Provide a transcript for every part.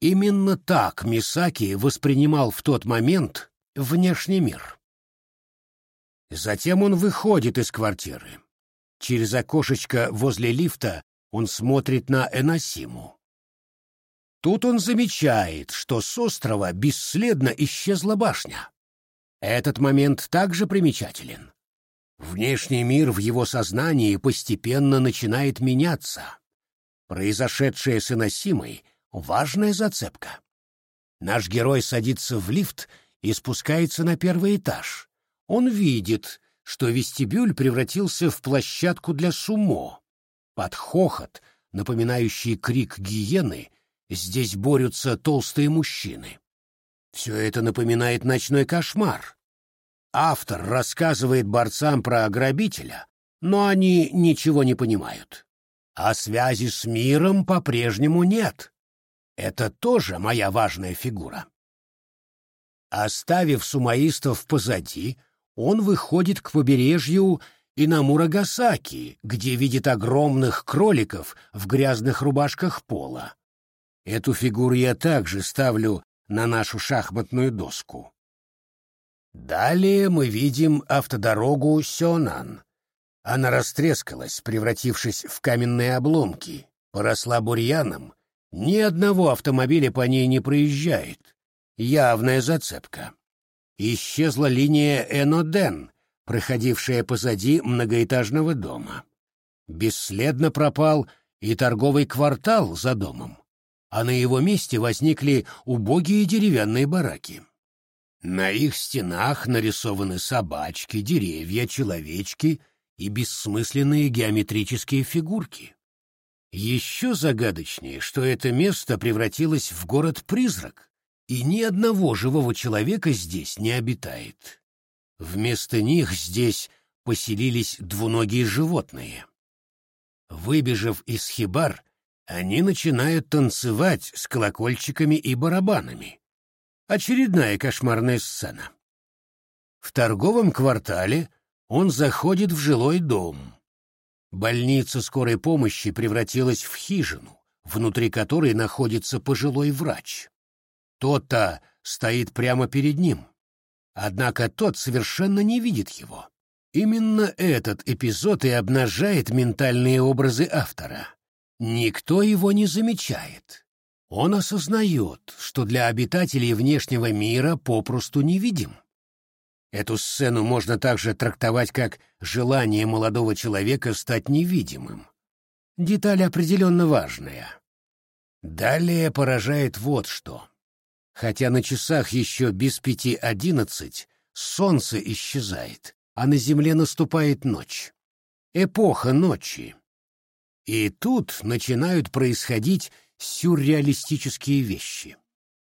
Именно так Мисаки воспринимал в тот момент внешний мир. Затем он выходит из квартиры. Через окошечко возле лифта он смотрит на Эносиму. Тут он замечает, что с острова бесследно исчезла башня. Этот момент также примечателен. Внешний мир в его сознании постепенно начинает меняться. Произошедшее с Иносимой — важная зацепка. Наш герой садится в лифт и спускается на первый этаж. Он видит, что вестибюль превратился в площадку для сумо. Под хохот, напоминающий крик гиены, здесь борются толстые мужчины. Все это напоминает ночной кошмар. Автор рассказывает борцам про грабителя, но они ничего не понимают. А связи с миром по-прежнему нет. Это тоже моя важная фигура. Оставив сумаистов позади, он выходит к побережью Инамурагасаки, где видит огромных кроликов в грязных рубашках пола. Эту фигуру я также ставлю на нашу шахматную доску. Далее мы видим автодорогу Сёнан. Она растрескалась, превратившись в каменные обломки, поросла бурьяном, ни одного автомобиля по ней не проезжает. Явная зацепка. Исчезла линия Эноден, проходившая позади многоэтажного дома. Бесследно пропал и торговый квартал за домом, а на его месте возникли убогие деревянные бараки. На их стенах нарисованы собачки, деревья, человечки и бессмысленные геометрические фигурки. Еще загадочнее, что это место превратилось в город-призрак, и ни одного живого человека здесь не обитает. Вместо них здесь поселились двуногие животные. Выбежав из хибар, они начинают танцевать с колокольчиками и барабанами. Очередная кошмарная сцена. В торговом квартале он заходит в жилой дом. Больница скорой помощи превратилась в хижину, внутри которой находится пожилой врач. Тот-то стоит прямо перед ним. Однако тот совершенно не видит его. Именно этот эпизод и обнажает ментальные образы автора. Никто его не замечает. Он осознает, что для обитателей внешнего мира попросту невидим. Эту сцену можно также трактовать как желание молодого человека стать невидимым. Деталь определенно важная. Далее поражает вот что. Хотя на часах еще без пяти одиннадцать, солнце исчезает, а на земле наступает ночь. Эпоха ночи. И тут начинают происходить сюрреалистические вещи.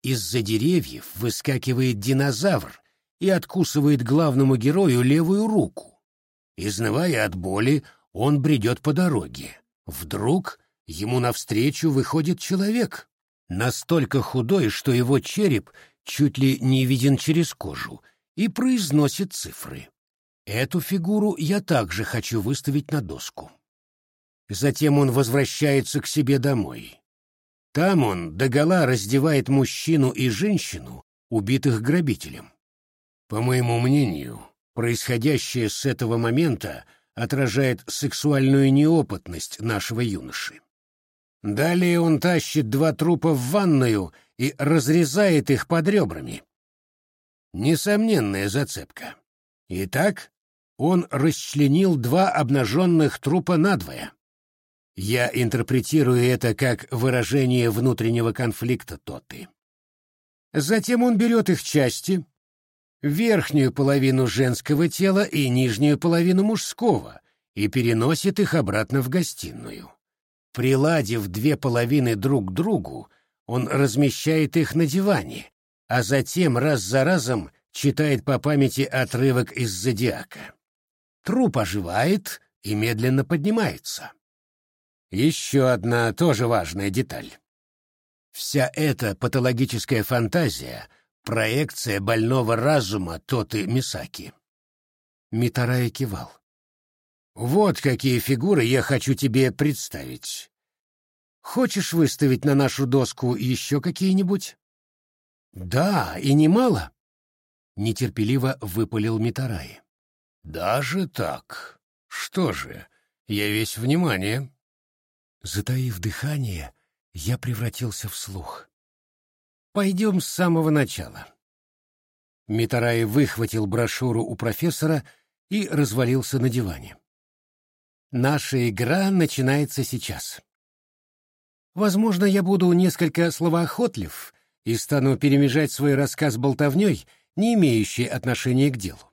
Из-за деревьев выскакивает динозавр и откусывает главному герою левую руку. Изнывая от боли, он бредет по дороге. Вдруг ему навстречу выходит человек, настолько худой, что его череп чуть ли не виден через кожу, и произносит цифры. Эту фигуру я также хочу выставить на доску. Затем он возвращается к себе домой. Там он догола раздевает мужчину и женщину, убитых грабителем. По моему мнению, происходящее с этого момента отражает сексуальную неопытность нашего юноши. Далее он тащит два трупа в ванную и разрезает их под ребрами. Несомненная зацепка. Итак, он расчленил два обнаженных трупа надвое. Я интерпретирую это как выражение внутреннего конфликта Тоты. Затем он берет их части, верхнюю половину женского тела и нижнюю половину мужского, и переносит их обратно в гостиную. Приладив две половины друг к другу, он размещает их на диване, а затем раз за разом читает по памяти отрывок из «Зодиака». Труп оживает и медленно поднимается. Еще одна тоже важная деталь. Вся эта патологическая фантазия — проекция больного разума Тоты Мисаки. Митарай кивал. «Вот какие фигуры я хочу тебе представить. Хочешь выставить на нашу доску еще какие-нибудь? Да, и немало. Нетерпеливо выпалил Митараи. Даже так. Что же, я весь внимание. Затаив дыхание, я превратился в слух. Пойдем с самого начала. Митараи выхватил брошюру у профессора и развалился на диване. Наша игра начинается сейчас. Возможно, я буду несколько словоохотлив и стану перемежать свой рассказ болтовней, не имеющей отношения к делу.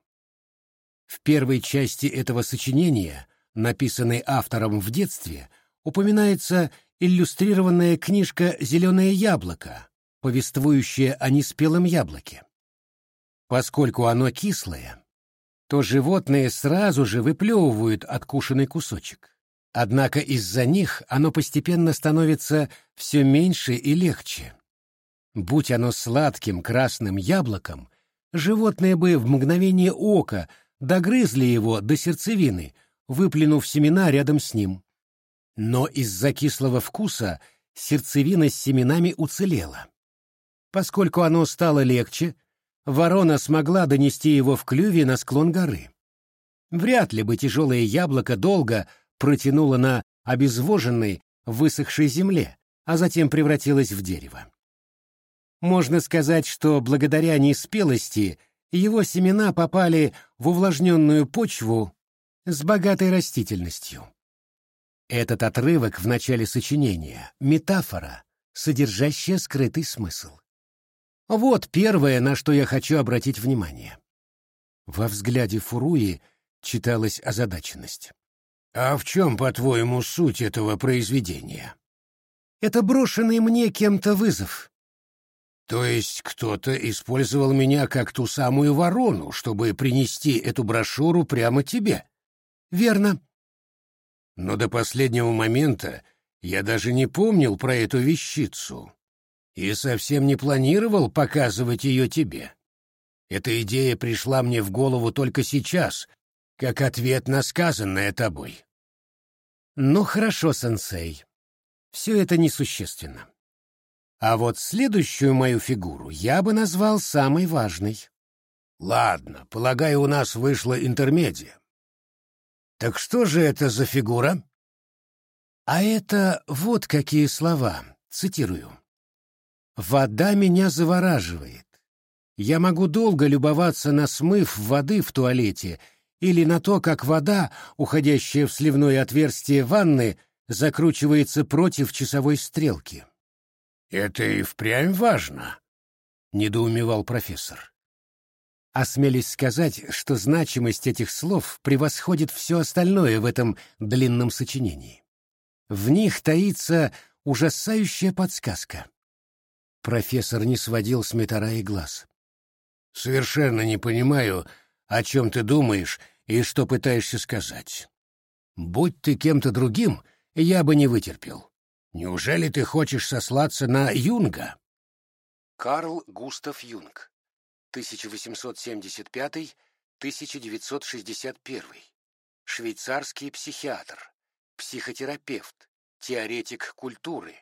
В первой части этого сочинения, написанной автором в детстве, упоминается иллюстрированная книжка «Зеленое яблоко», повествующая о неспелом яблоке. Поскольку оно кислое, то животные сразу же выплевывают откушенный кусочек. Однако из-за них оно постепенно становится все меньше и легче. Будь оно сладким красным яблоком, животные бы в мгновение ока догрызли его до сердцевины, выплюнув семена рядом с ним. Но из-за кислого вкуса сердцевина с семенами уцелела. Поскольку оно стало легче, ворона смогла донести его в клюве на склон горы. Вряд ли бы тяжелое яблоко долго протянуло на обезвоженной, высохшей земле, а затем превратилось в дерево. Можно сказать, что благодаря неспелости его семена попали в увлажненную почву с богатой растительностью. Этот отрывок в начале сочинения — метафора, содержащая скрытый смысл. Вот первое, на что я хочу обратить внимание. Во взгляде Фуруи читалась озадаченность. «А в чем, по-твоему, суть этого произведения?» «Это брошенный мне кем-то вызов». «То есть кто-то использовал меня как ту самую ворону, чтобы принести эту брошюру прямо тебе?» «Верно». «Но до последнего момента я даже не помнил про эту вещицу, и совсем не планировал показывать ее тебе. Эта идея пришла мне в голову только сейчас, как ответ на сказанное тобой. Ну хорошо, сенсей. Все это несущественно. А вот следующую мою фигуру я бы назвал самой важной. Ладно, полагаю, у нас вышла интермедия. Так что же это за фигура? А это вот какие слова, цитирую. Вода меня завораживает. Я могу долго любоваться на смыв воды в туалете или на то, как вода, уходящая в сливное отверстие ванны, закручивается против часовой стрелки. «Это и впрямь важно», — недоумевал профессор. Осмелись сказать, что значимость этих слов превосходит все остальное в этом длинном сочинении. В них таится ужасающая подсказка. Профессор не сводил с Митараи глаз. «Совершенно не понимаю, о чем ты думаешь и что пытаешься сказать. Будь ты кем-то другим, я бы не вытерпел. Неужели ты хочешь сослаться на Юнга?» Карл Густав Юнг, 1875-1961, швейцарский психиатр, психотерапевт, теоретик культуры,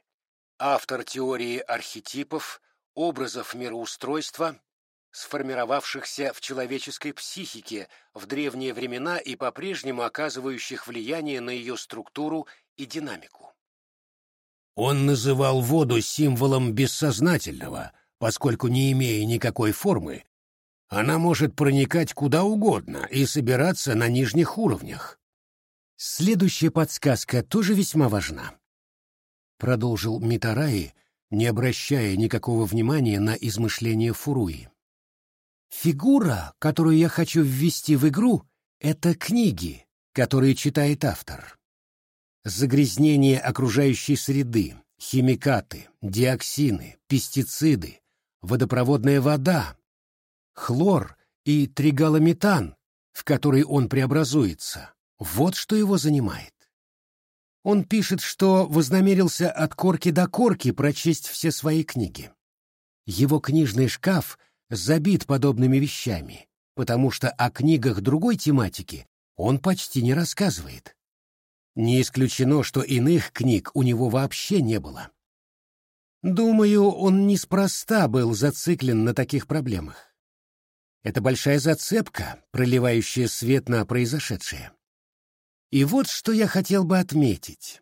автор теории архетипов, образов мироустройства, сформировавшихся в человеческой психике в древние времена и по-прежнему оказывающих влияние на ее структуру и динамику. Он называл воду символом бессознательного, поскольку, не имея никакой формы, она может проникать куда угодно и собираться на нижних уровнях. Следующая подсказка тоже весьма важна продолжил Митараи, не обращая никакого внимания на измышления Фуруи. Фигура, которую я хочу ввести в игру, это книги, которые читает автор. Загрязнение окружающей среды, химикаты, диоксины, пестициды, водопроводная вода, хлор и тригалометан, в который он преобразуется. Вот что его занимает. Он пишет, что вознамерился от корки до корки прочесть все свои книги. Его книжный шкаф забит подобными вещами, потому что о книгах другой тематики он почти не рассказывает. Не исключено, что иных книг у него вообще не было. Думаю, он неспроста был зациклен на таких проблемах. Это большая зацепка, проливающая свет на произошедшее. И вот что я хотел бы отметить.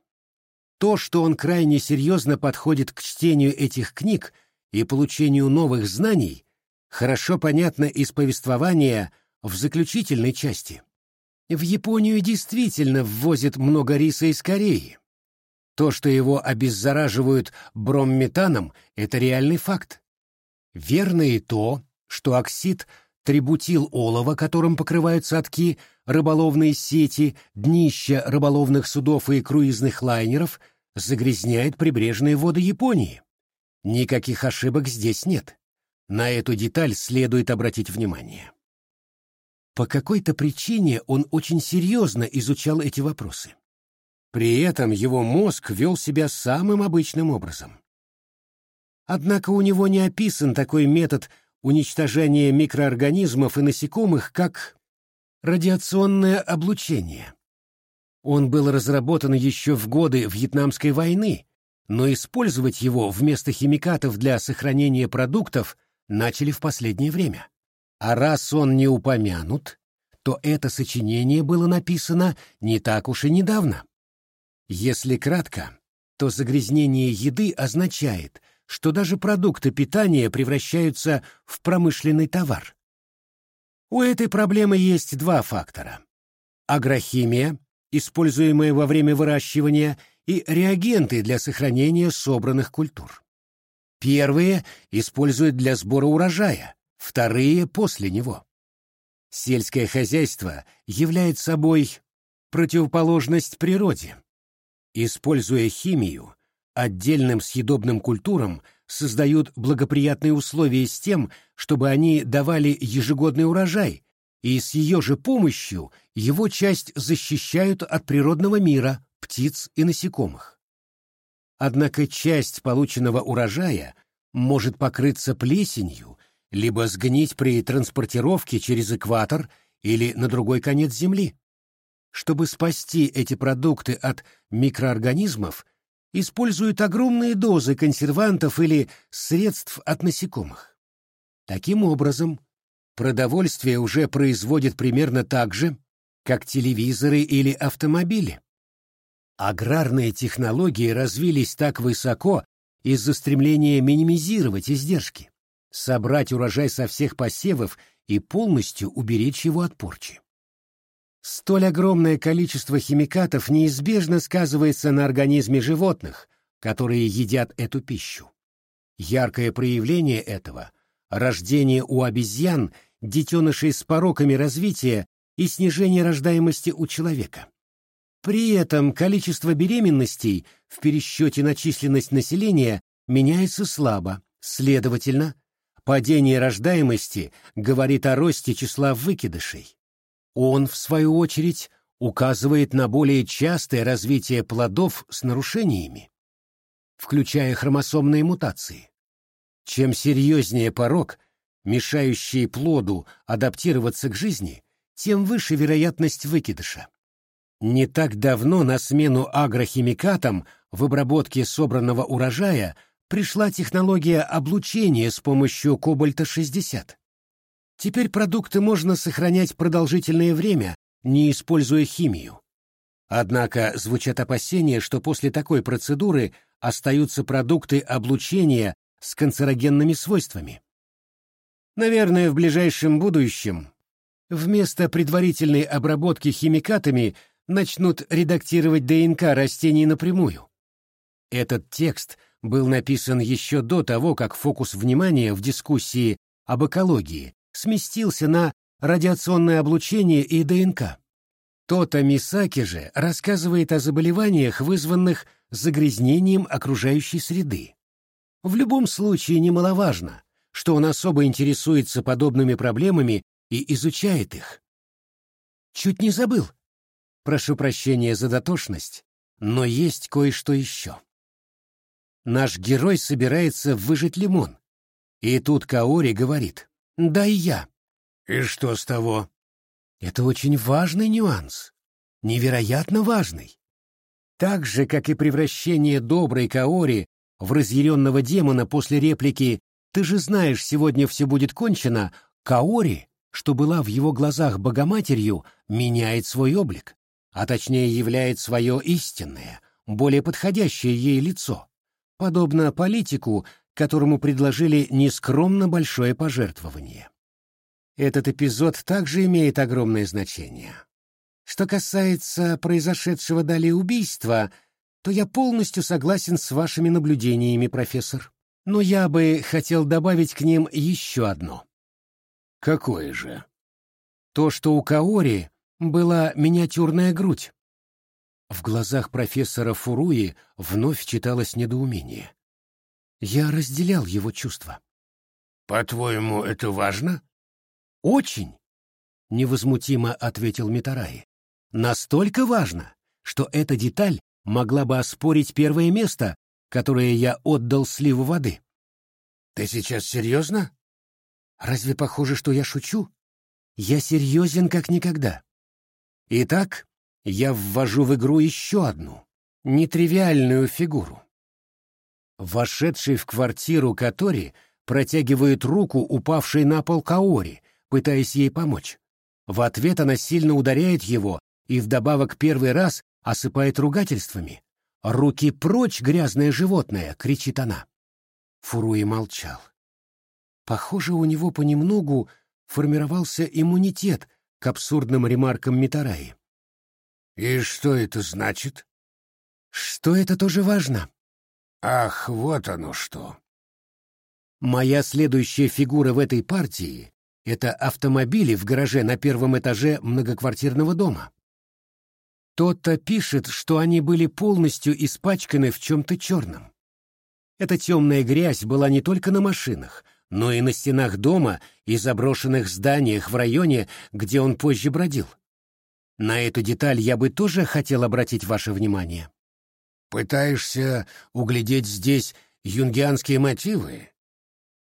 То, что он крайне серьезно подходит к чтению этих книг и получению новых знаний, хорошо понятно из повествования в заключительной части. В Японию действительно ввозят много риса из Кореи. То, что его обеззараживают бромметаном, это реальный факт. Верно и то, что оксид трибутил олова, которым покрывают садки, рыболовные сети, днища рыболовных судов и круизных лайнеров, загрязняет прибрежные воды Японии. Никаких ошибок здесь нет. На эту деталь следует обратить внимание. По какой-то причине он очень серьезно изучал эти вопросы. При этом его мозг вел себя самым обычным образом. Однако у него не описан такой метод уничтожения микроорганизмов и насекомых, как радиационное облучение. Он был разработан еще в годы Вьетнамской войны, но использовать его вместо химикатов для сохранения продуктов начали в последнее время. А раз он не упомянут, то это сочинение было написано не так уж и недавно. Если кратко, то загрязнение еды означает, что даже продукты питания превращаются в промышленный товар. У этой проблемы есть два фактора. Агрохимия, используемая во время выращивания, и реагенты для сохранения собранных культур. Первые используют для сбора урожая, вторые — после него. Сельское хозяйство является собой противоположность природе. Используя химию, отдельным съедобным культурам создают благоприятные условия с тем, чтобы они давали ежегодный урожай, и с ее же помощью его часть защищают от природного мира, птиц и насекомых. Однако часть полученного урожая может покрыться плесенью либо сгнить при транспортировке через экватор или на другой конец Земли. Чтобы спасти эти продукты от микроорганизмов, используют огромные дозы консервантов или средств от насекомых. Таким образом, продовольствие уже производят примерно так же, как телевизоры или автомобили. Аграрные технологии развились так высоко из-за стремления минимизировать издержки собрать урожай со всех посевов и полностью уберечь его от порчи. Столь огромное количество химикатов неизбежно сказывается на организме животных, которые едят эту пищу. Яркое проявление этого – рождение у обезьян детенышей с пороками развития и снижение рождаемости у человека. При этом количество беременностей в пересчете на численность населения меняется слабо, следовательно, Падение рождаемости говорит о росте числа выкидышей. Он, в свою очередь, указывает на более частое развитие плодов с нарушениями, включая хромосомные мутации. Чем серьезнее порог, мешающий плоду адаптироваться к жизни, тем выше вероятность выкидыша. Не так давно на смену агрохимикатам в обработке собранного урожая – пришла технология облучения с помощью кобальта-60. Теперь продукты можно сохранять продолжительное время, не используя химию. Однако звучат опасения, что после такой процедуры остаются продукты облучения с канцерогенными свойствами. Наверное, в ближайшем будущем вместо предварительной обработки химикатами начнут редактировать ДНК растений напрямую. Этот текст — был написан еще до того, как фокус внимания в дискуссии об экологии сместился на радиационное облучение и ДНК. Тота Мисаки же рассказывает о заболеваниях, вызванных загрязнением окружающей среды. В любом случае немаловажно, что он особо интересуется подобными проблемами и изучает их. Чуть не забыл. Прошу прощения за дотошность, но есть кое-что еще наш герой собирается выжать лимон. И тут Каори говорит «Да и я». «И что с того?» Это очень важный нюанс. Невероятно важный. Так же, как и превращение доброй Каори в разъяренного демона после реплики «Ты же знаешь, сегодня все будет кончено», Каори, что была в его глазах Богоматерью, меняет свой облик, а точнее являет свое истинное, более подходящее ей лицо, подобно политику, которому предложили нескромно большое пожертвование. Этот эпизод также имеет огромное значение. Что касается произошедшего далее убийства, то я полностью согласен с вашими наблюдениями, профессор. Но я бы хотел добавить к ним еще одно. Какое же? То, что у Каори была миниатюрная грудь. В глазах профессора Фуруи вновь читалось недоумение. Я разделял его чувства. «По-твоему, это важно?» «Очень», — невозмутимо ответил Митараи. «Настолько важно, что эта деталь могла бы оспорить первое место, которое я отдал сливу воды». «Ты сейчас серьезно?» «Разве похоже, что я шучу? Я серьезен как никогда. Итак, я ввожу в игру еще одну, нетривиальную фигуру. Вошедший в квартиру Катори протягивает руку упавшей на пол Каори, пытаясь ей помочь. В ответ она сильно ударяет его и вдобавок первый раз осыпает ругательствами. «Руки прочь, грязное животное!» — кричит она. Фуруи молчал. Похоже, у него понемногу формировался иммунитет к абсурдным ремаркам Митараи. «И что это значит?» «Что это тоже важно?» «Ах, вот оно что!» Моя следующая фигура в этой партии — это автомобили в гараже на первом этаже многоквартирного дома. Тот-то пишет, что они были полностью испачканы в чем-то черном. Эта темная грязь была не только на машинах, но и на стенах дома и заброшенных зданиях в районе, где он позже бродил. На эту деталь я бы тоже хотел обратить ваше внимание. Пытаешься углядеть здесь юнгианские мотивы?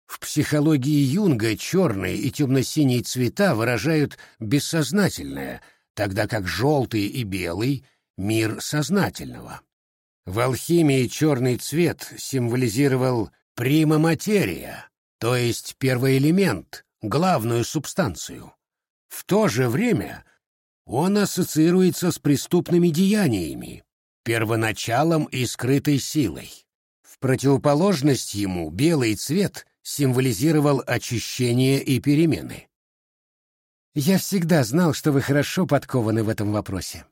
В психологии Юнга черные и темно-синие цвета выражают бессознательное, тогда как желтый и белый — мир сознательного. В алхимии черный цвет символизировал прима материя, то есть первый элемент, главную субстанцию. В то же время он ассоциируется с преступными деяниями, первоначалом и скрытой силой. В противоположность ему белый цвет символизировал очищение и перемены. Я всегда знал, что вы хорошо подкованы в этом вопросе.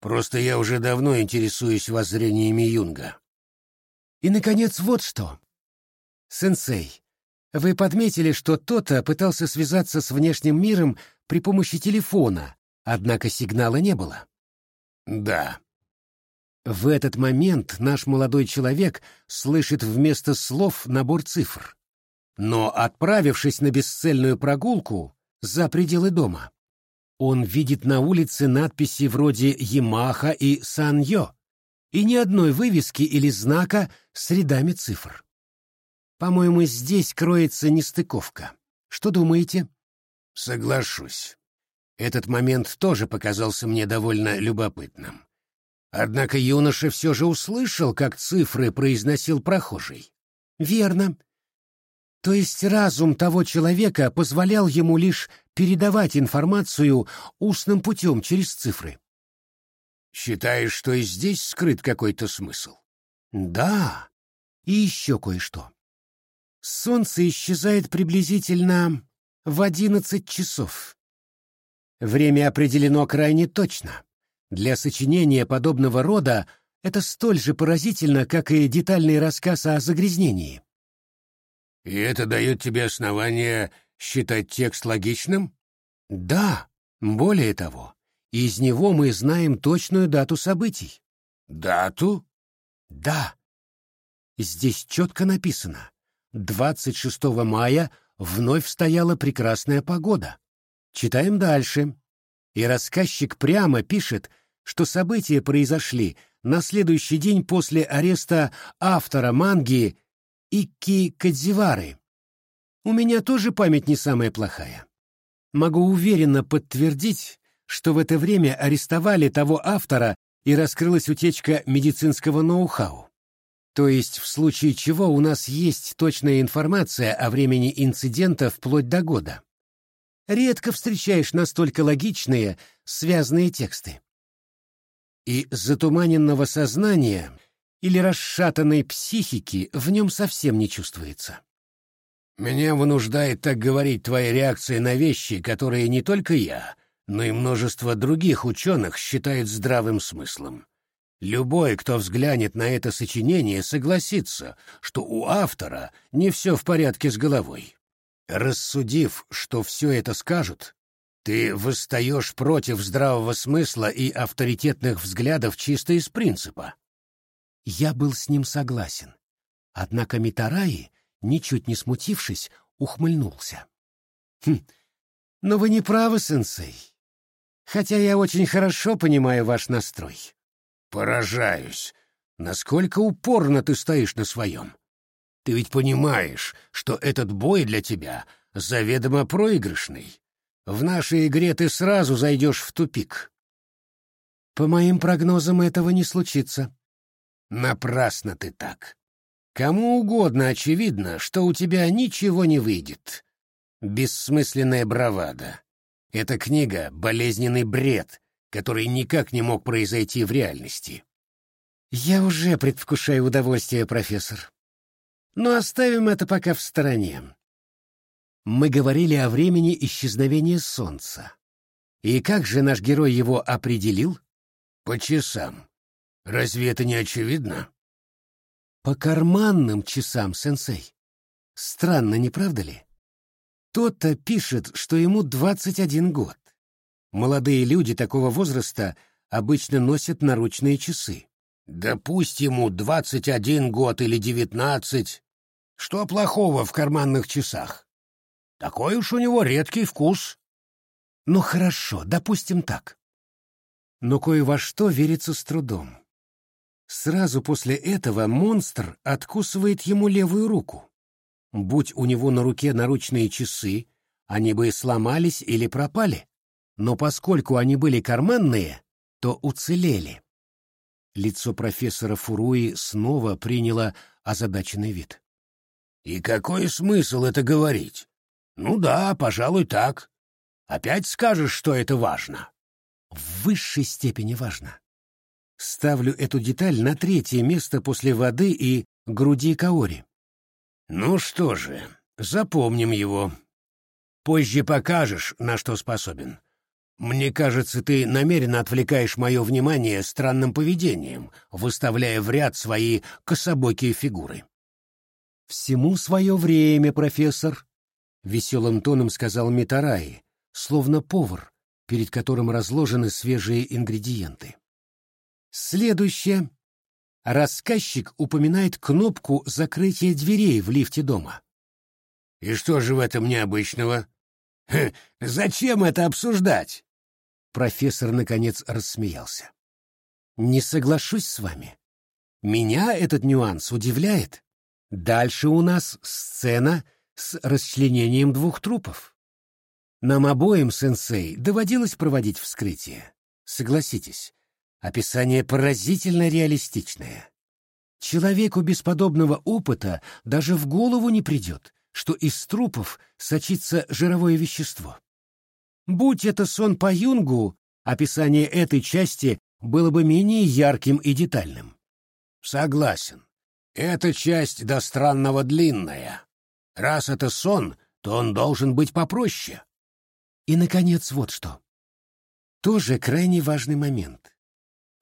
Просто я уже давно интересуюсь воззрениями Юнга. И, наконец, вот что. Сенсей, вы подметили, что тот-то пытался связаться с внешним миром при помощи телефона, однако сигнала не было. Да. В этот момент наш молодой человек слышит вместо слов набор цифр. Но, отправившись на бесцельную прогулку за пределы дома, он видит на улице надписи вроде «Ямаха» и «Саньо» и ни одной вывески или знака с рядами цифр. По-моему, здесь кроется нестыковка. Что думаете? Соглашусь. Этот момент тоже показался мне довольно любопытным. Однако юноша все же услышал, как цифры произносил прохожий. Верно. То есть разум того человека позволял ему лишь передавать информацию устным путем через цифры. Считаешь, что и здесь скрыт какой-то смысл? Да. И еще кое-что. Солнце исчезает приблизительно в одиннадцать часов. Время определено крайне точно. Для сочинения подобного рода это столь же поразительно, как и детальный рассказ о загрязнении. И это дает тебе основание считать текст логичным? Да, более того, из него мы знаем точную дату событий. Дату? Да. Здесь четко написано 26 мая вновь стояла прекрасная погода. Читаем дальше. И рассказчик прямо пишет, что события произошли на следующий день после ареста автора манги Икки Кадзивары. У меня тоже память не самая плохая. Могу уверенно подтвердить, что в это время арестовали того автора, и раскрылась утечка медицинского ноу-хау. То есть в случае чего у нас есть точная информация о времени инцидента вплоть до года. Редко встречаешь настолько логичные, связанные тексты. И затуманенного сознания или расшатанной психики в нем совсем не чувствуется. Меня вынуждает так говорить твоя реакция на вещи, которые не только я, но и множество других ученых считают здравым смыслом. Любой, кто взглянет на это сочинение, согласится, что у автора не все в порядке с головой. Рассудив, что все это скажут, ты восстаешь против здравого смысла и авторитетных взглядов чисто из принципа. Я был с ним согласен. Однако Митараи, ничуть не смутившись, ухмыльнулся. «Хм, но вы не правы, сенсей. Хотя я очень хорошо понимаю ваш настрой». «Поражаюсь. Насколько упорно ты стоишь на своем. Ты ведь понимаешь, что этот бой для тебя заведомо проигрышный. В нашей игре ты сразу зайдешь в тупик». «По моим прогнозам этого не случится», Напрасно ты так. Кому угодно очевидно, что у тебя ничего не выйдет. Бессмысленная бравада. Эта книга — болезненный бред, который никак не мог произойти в реальности. Я уже предвкушаю удовольствие, профессор. Но оставим это пока в стороне. Мы говорили о времени исчезновения Солнца. И как же наш герой его определил? По часам. Разве это не очевидно? По карманным часам, сенсей. Странно, не правда ли? Тот-то пишет, что ему 21 год. Молодые люди такого возраста обычно носят наручные часы. Да пусть ему 21 год или 19. Что плохого в карманных часах? Такой уж у него редкий вкус. Ну хорошо, допустим так. Но кое во что верится с трудом. Сразу после этого монстр откусывает ему левую руку. Будь у него на руке наручные часы, они бы сломались или пропали, но поскольку они были карманные, то уцелели. Лицо профессора Фуруи снова приняло озадаченный вид. «И какой смысл это говорить? Ну да, пожалуй, так. Опять скажешь, что это важно?» «В высшей степени важно. Ставлю эту деталь на третье место после воды и груди Каори. Ну что же, запомним его. Позже покажешь, на что способен. Мне кажется, ты намеренно отвлекаешь мое внимание странным поведением, выставляя в ряд свои кособокие фигуры. «Всему свое время, профессор», — веселым тоном сказал Митараи, словно повар, перед которым разложены свежие ингредиенты. Следующее. Рассказчик упоминает кнопку закрытия дверей в лифте дома. И что же в этом необычного? Хе, зачем это обсуждать? Профессор наконец рассмеялся. Не соглашусь с вами. Меня этот нюанс удивляет. Дальше у нас сцена с расчленением двух трупов. Нам обоим, сенсей, доводилось проводить вскрытие. Согласитесь, Описание поразительно реалистичное. Человеку без подобного опыта даже в голову не придет, что из трупов сочится жировое вещество. Будь это сон по Юнгу, описание этой части было бы менее ярким и детальным. Согласен. Эта часть до странного длинная. Раз это сон, то он должен быть попроще. И, наконец, вот что. Тоже крайне важный момент.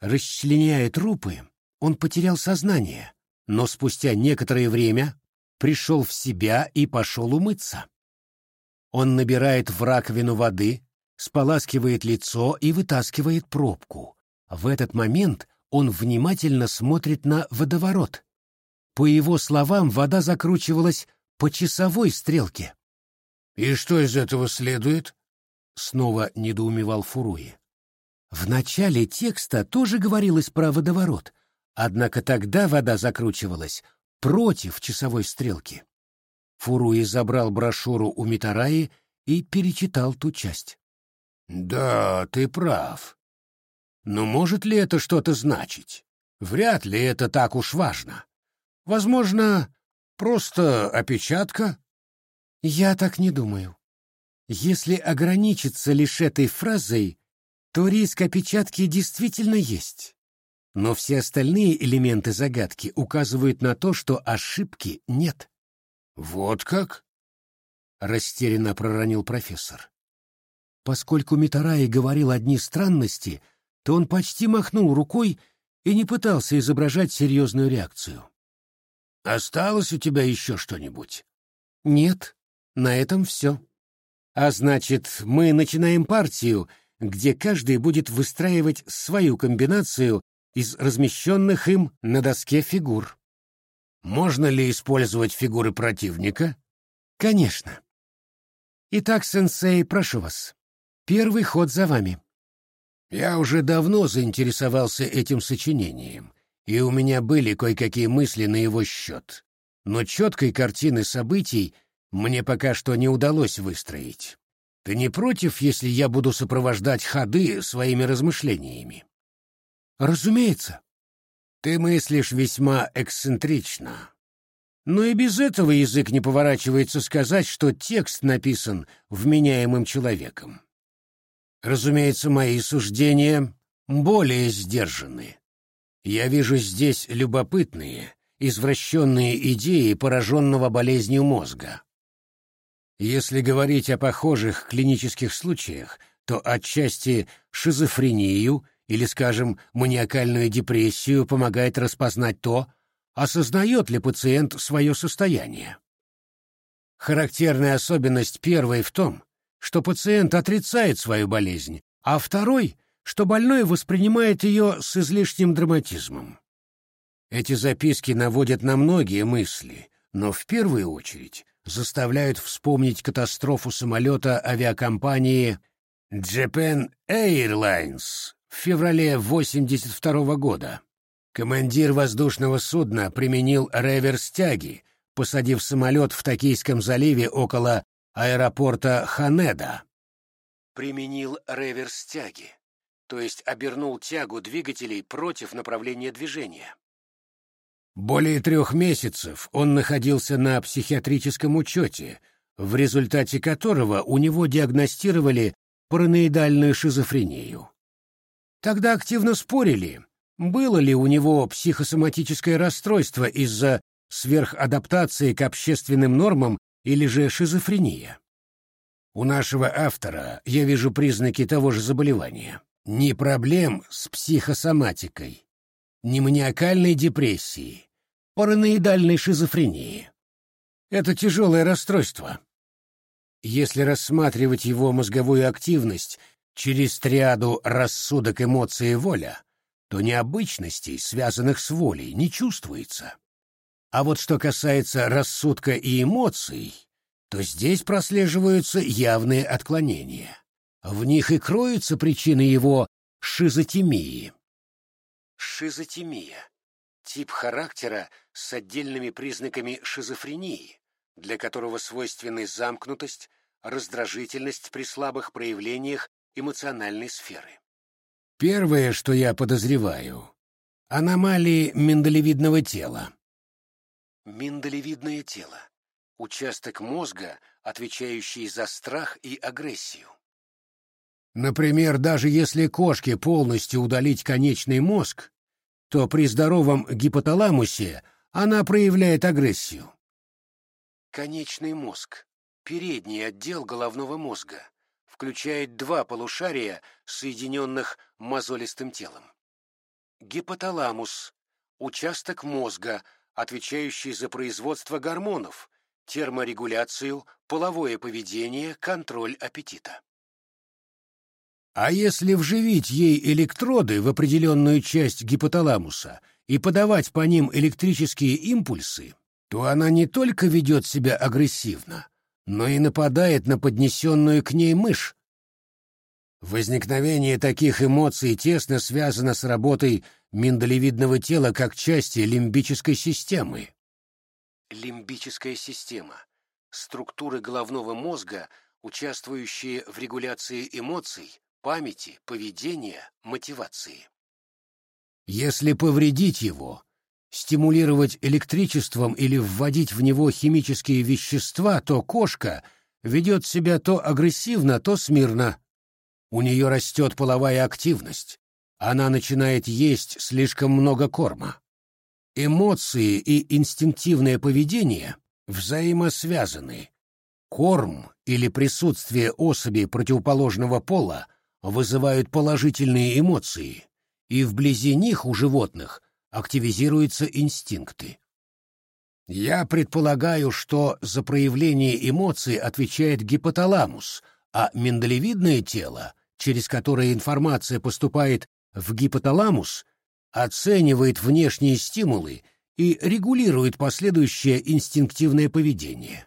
Расчленяя трупы, он потерял сознание, но спустя некоторое время пришел в себя и пошел умыться. Он набирает в раковину воды, споласкивает лицо и вытаскивает пробку. В этот момент он внимательно смотрит на водоворот. По его словам, вода закручивалась по часовой стрелке. «И что из этого следует?» — снова недоумевал Фуруи. В начале текста тоже говорилось про водоворот, однако тогда вода закручивалась против часовой стрелки. Фуруи забрал брошюру у Митараи и перечитал ту часть. «Да, ты прав. Но может ли это что-то значить? Вряд ли это так уж важно. Возможно, просто опечатка? Я так не думаю. Если ограничиться лишь этой фразой, то риск опечатки действительно есть. Но все остальные элементы загадки указывают на то, что ошибки нет. Вот как? Растерянно проронил профессор. Поскольку Митараи говорил одни странности, то он почти махнул рукой и не пытался изображать серьезную реакцию. «Осталось у тебя еще что-нибудь?» «Нет, на этом все. А значит, мы начинаем партию, где каждый будет выстраивать свою комбинацию из размещенных им на доске фигур. Можно ли использовать фигуры противника? Конечно. Итак, сенсей, прошу вас. Первый ход за вами. Я уже давно заинтересовался этим сочинением, и у меня были кое-какие мысли на его счет. Но четкой картины событий мне пока что не удалось выстроить. Ты не против, если я буду сопровождать ходы своими размышлениями? Разумеется. Ты мыслишь весьма эксцентрично. Но и без этого язык не поворачивается сказать, что текст написан вменяемым человеком. Разумеется, мои суждения более сдержаны. Я вижу здесь любопытные, извращенные идеи пораженного болезнью мозга. Если говорить о похожих клинических случаях, то отчасти шизофрению или, скажем, маниакальную депрессию помогает распознать то, осознает ли пациент свое состояние. Характерная особенность первой в том, что пациент отрицает свою болезнь, а второй, что больной воспринимает ее с излишним драматизмом. Эти записки наводят на многие мысли, но в первую очередь заставляют вспомнить катастрофу самолета авиакомпании Japan Airlines в феврале 82 -го года. Командир воздушного судна применил реверс тяги, посадив самолет в Токийском заливе около аэропорта Ханеда. Применил реверс тяги, то есть обернул тягу двигателей против направления движения. Более трех месяцев он находился на психиатрическом учете, в результате которого у него диагностировали параноидальную шизофрению. Тогда активно спорили, было ли у него психосоматическое расстройство из-за сверхадаптации к общественным нормам или же шизофрения. У нашего автора я вижу признаки того же заболевания. Ни проблем с психосоматикой, ни маниакальной депрессии, параноидальной шизофрении. Это тяжелое расстройство. Если рассматривать его мозговую активность через триаду рассудок, эмоции воля, то необычностей, связанных с волей, не чувствуется. А вот что касается рассудка и эмоций, то здесь прослеживаются явные отклонения. В них и кроются причины его шизотемии. Шизотемия — тип характера с отдельными признаками шизофрении, для которого свойственны замкнутость, раздражительность при слабых проявлениях эмоциональной сферы. Первое, что я подозреваю — аномалии миндалевидного тела. Миндалевидное тело — участок мозга, отвечающий за страх и агрессию. Например, даже если кошке полностью удалить конечный мозг, то при здоровом гипоталамусе она проявляет агрессию. Конечный мозг — передний отдел головного мозга, включает два полушария, соединенных мозолистым телом. Гипоталамус – участок мозга, отвечающий за производство гормонов, терморегуляцию, половое поведение, контроль аппетита. А если вживить ей электроды в определенную часть гипоталамуса и подавать по ним электрические импульсы, то она не только ведет себя агрессивно, но и нападает на поднесенную к ней мышь. Возникновение таких эмоций тесно связано с работой миндалевидного тела как части лимбической системы. Лимбическая система — структуры головного мозга, участвующие в регуляции эмоций, памяти, поведения, мотивации. Если повредить его, стимулировать электричеством или вводить в него химические вещества, то кошка ведет себя то агрессивно, то смирно. У нее растет половая активность. Она начинает есть слишком много корма. Эмоции и инстинктивное поведение взаимосвязаны. Корм или присутствие особи противоположного пола вызывают положительные эмоции, и вблизи них у животных активизируются инстинкты. Я предполагаю, что за проявление эмоций отвечает гипоталамус, а миндалевидное тело, через которое информация поступает в гипоталамус, оценивает внешние стимулы и регулирует последующее инстинктивное поведение.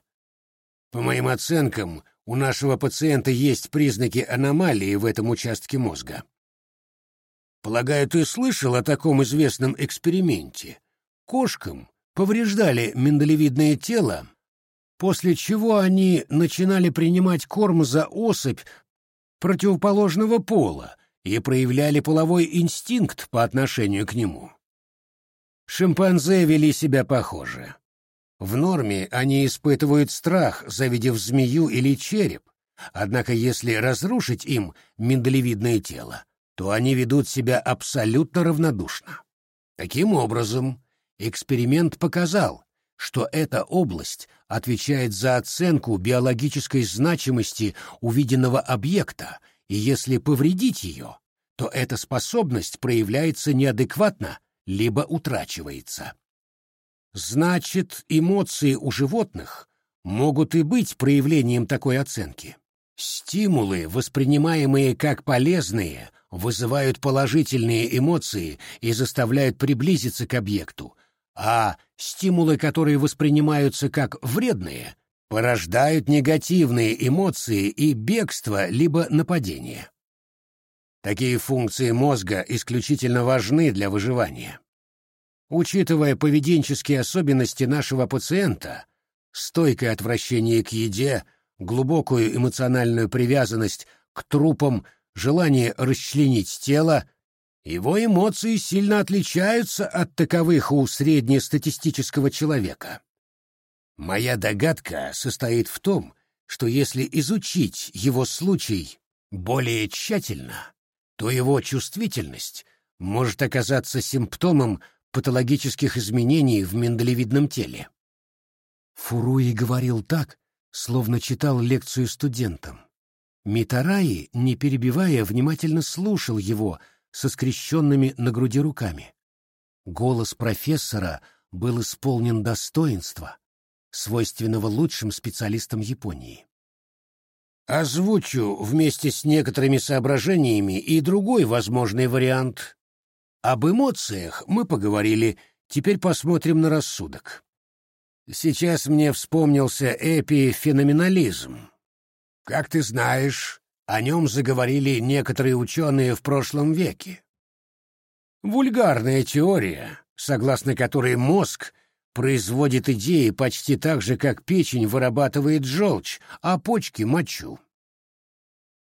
По моим оценкам, у нашего пациента есть признаки аномалии в этом участке мозга. Полагаю, ты слышал о таком известном эксперименте. Кошкам повреждали миндалевидное тело, после чего они начинали принимать корм за особь противоположного пола и проявляли половой инстинкт по отношению к нему. Шимпанзе вели себя похоже. В норме они испытывают страх, завидев змею или череп, однако если разрушить им миндалевидное тело, то они ведут себя абсолютно равнодушно. Таким образом, эксперимент показал, что эта область отвечает за оценку биологической значимости увиденного объекта, и если повредить ее, то эта способность проявляется неадекватно либо утрачивается. Значит, эмоции у животных могут и быть проявлением такой оценки. Стимулы, воспринимаемые как полезные, вызывают положительные эмоции и заставляют приблизиться к объекту, а стимулы, которые воспринимаются как вредные, порождают негативные эмоции и бегство либо нападение. Такие функции мозга исключительно важны для выживания. Учитывая поведенческие особенности нашего пациента, стойкое отвращение к еде, глубокую эмоциональную привязанность к трупам желание расчленить тело, его эмоции сильно отличаются от таковых у среднестатистического человека. Моя догадка состоит в том, что если изучить его случай более тщательно, то его чувствительность может оказаться симптомом патологических изменений в миндалевидном теле. Фуруи говорил так, словно читал лекцию студентам. Митараи, не перебивая, внимательно слушал его со скрещенными на груди руками. Голос профессора был исполнен достоинства, свойственного лучшим специалистам Японии. Озвучу вместе с некоторыми соображениями и другой возможный вариант. Об эмоциях мы поговорили, теперь посмотрим на рассудок. Сейчас мне вспомнился эпифеноменализм. Как ты знаешь, о нем заговорили некоторые ученые в прошлом веке. Вульгарная теория, согласно которой мозг производит идеи почти так же, как печень вырабатывает желчь, а почки — мочу.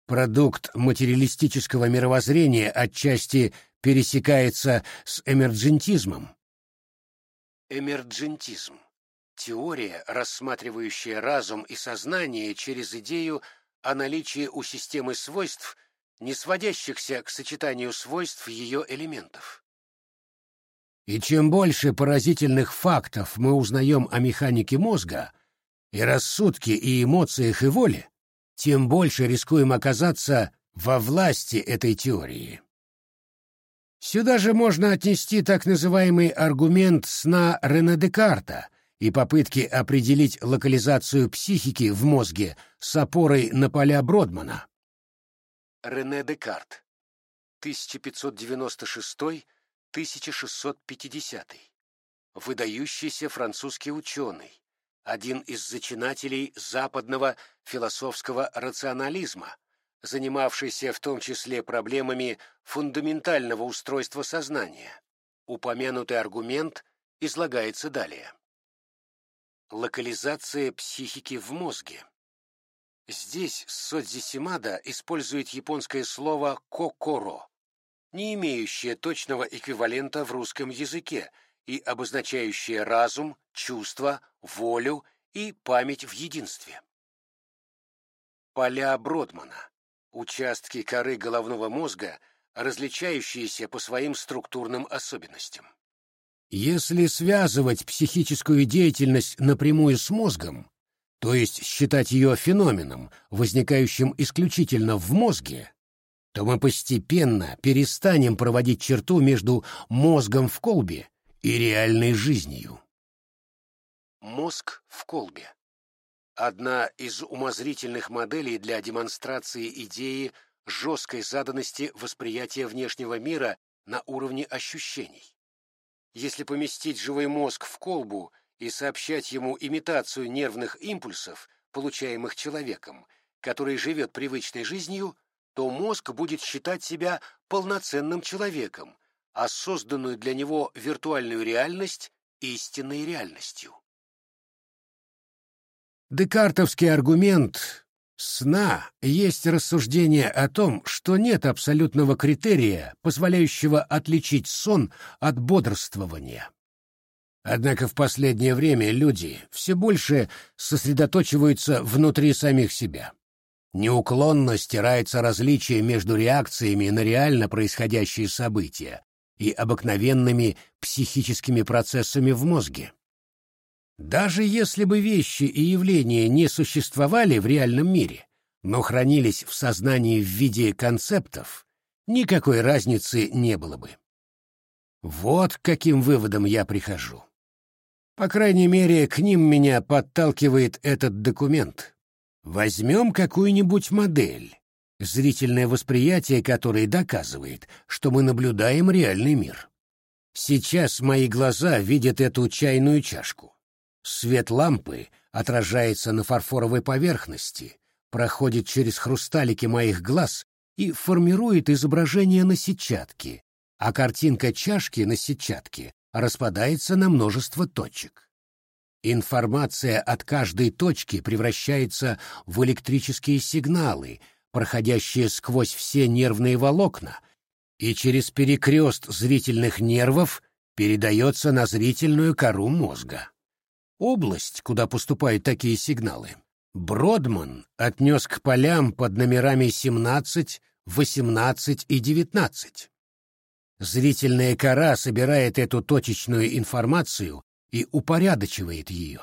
Продукт материалистического мировоззрения отчасти пересекается с эмерджентизмом. Эмерджентизм Теория, рассматривающая разум и сознание через идею о наличии у системы свойств, не сводящихся к сочетанию свойств ее элементов. И чем больше поразительных фактов мы узнаем о механике мозга, и рассудке, и эмоциях, и воле, тем больше рискуем оказаться во власти этой теории. Сюда же можно отнести так называемый аргумент сна Рене Декарта, и попытки определить локализацию психики в мозге с опорой на поля Бродмана. Рене Декарт, 1596-1650, выдающийся французский ученый, один из зачинателей западного философского рационализма, занимавшийся в том числе проблемами фундаментального устройства сознания. Упомянутый аргумент излагается далее. Локализация психики в мозге. Здесь Содзи Симада использует японское слово «кокоро», не имеющее точного эквивалента в русском языке и обозначающее разум, чувство, волю и память в единстве. Поля Бродмана – участки коры головного мозга, различающиеся по своим структурным особенностям. Если связывать психическую деятельность напрямую с мозгом, то есть считать ее феноменом, возникающим исключительно в мозге, то мы постепенно перестанем проводить черту между мозгом в колбе и реальной жизнью. Мозг в колбе. Одна из умозрительных моделей для демонстрации идеи жесткой заданности восприятия внешнего мира на уровне ощущений. Если поместить живой мозг в колбу и сообщать ему имитацию нервных импульсов, получаемых человеком, который живет привычной жизнью, то мозг будет считать себя полноценным человеком, а созданную для него виртуальную реальность истинной реальностью. Декартовский аргумент сна есть рассуждение о том, что нет абсолютного критерия, позволяющего отличить сон от бодрствования. Однако в последнее время люди все больше сосредоточиваются внутри самих себя. Неуклонно стирается различие между реакциями на реально происходящие события и обыкновенными психическими процессами в мозге. Даже если бы вещи и явления не существовали в реальном мире, но хранились в сознании в виде концептов, никакой разницы не было бы. Вот к каким выводом я прихожу. По крайней мере, к ним меня подталкивает этот документ. Возьмем какую-нибудь модель, зрительное восприятие которой доказывает, что мы наблюдаем реальный мир. Сейчас мои глаза видят эту чайную чашку. Свет лампы отражается на фарфоровой поверхности, проходит через хрусталики моих глаз и формирует изображение на сетчатке, а картинка чашки на сетчатке распадается на множество точек. Информация от каждой точки превращается в электрические сигналы, проходящие сквозь все нервные волокна, и через перекрест зрительных нервов передается на зрительную кору мозга область, куда поступают такие сигналы, Бродман отнес к полям под номерами 17, 18 и 19. Зрительная кора собирает эту точечную информацию и упорядочивает ее.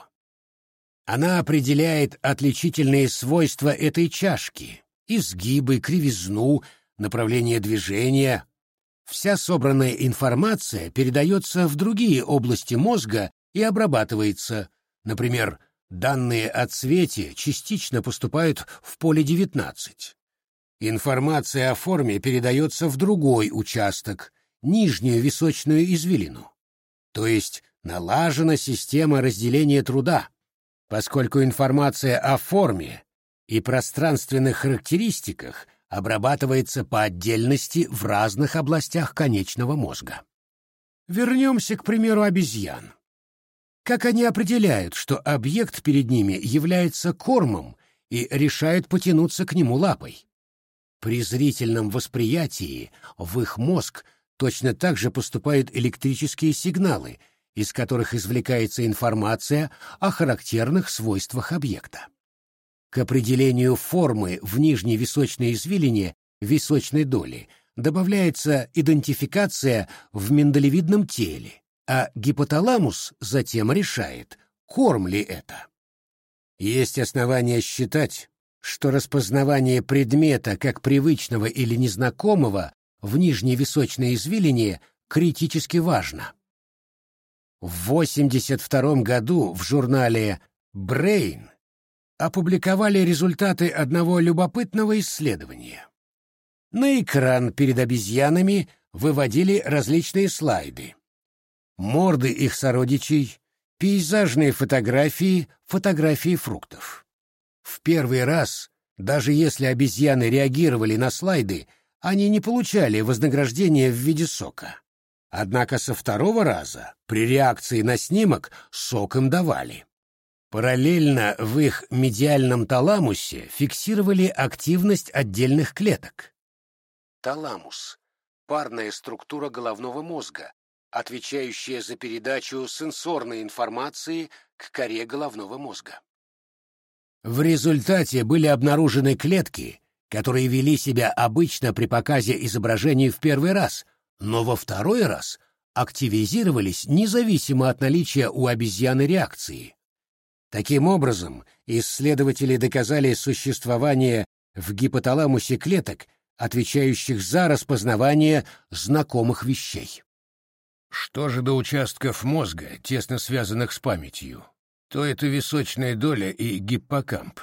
Она определяет отличительные свойства этой чашки, изгибы, кривизну, направление движения. Вся собранная информация передается в другие области мозга и обрабатывается. Например, данные о цвете частично поступают в поле 19. Информация о форме передается в другой участок, нижнюю височную извилину. То есть налажена система разделения труда, поскольку информация о форме и пространственных характеристиках обрабатывается по отдельности в разных областях конечного мозга. Вернемся к примеру обезьян. Как они определяют, что объект перед ними является кормом и решают потянуться к нему лапой? При зрительном восприятии в их мозг точно так же поступают электрические сигналы, из которых извлекается информация о характерных свойствах объекта. К определению формы в нижней височной извилине височной доли добавляется идентификация в миндалевидном теле, а гипоталамус затем решает, корм ли это. Есть основания считать, что распознавание предмета как привычного или незнакомого в нижней височной извилине критически важно. В 1982 году в журнале Brain опубликовали результаты одного любопытного исследования. На экран перед обезьянами выводили различные слайды морды их сородичей, пейзажные фотографии, фотографии фруктов. В первый раз, даже если обезьяны реагировали на слайды, они не получали вознаграждения в виде сока. Однако со второго раза, при реакции на снимок, сок им давали. Параллельно в их медиальном таламусе фиксировали активность отдельных клеток. Таламус – парная структура головного мозга, отвечающая за передачу сенсорной информации к коре головного мозга. В результате были обнаружены клетки, которые вели себя обычно при показе изображений в первый раз, но во второй раз активизировались независимо от наличия у обезьяны реакции. Таким образом, исследователи доказали существование в гипоталамусе клеток, отвечающих за распознавание знакомых вещей. Что же до участков мозга, тесно связанных с памятью, то это височная доля и гиппокамп.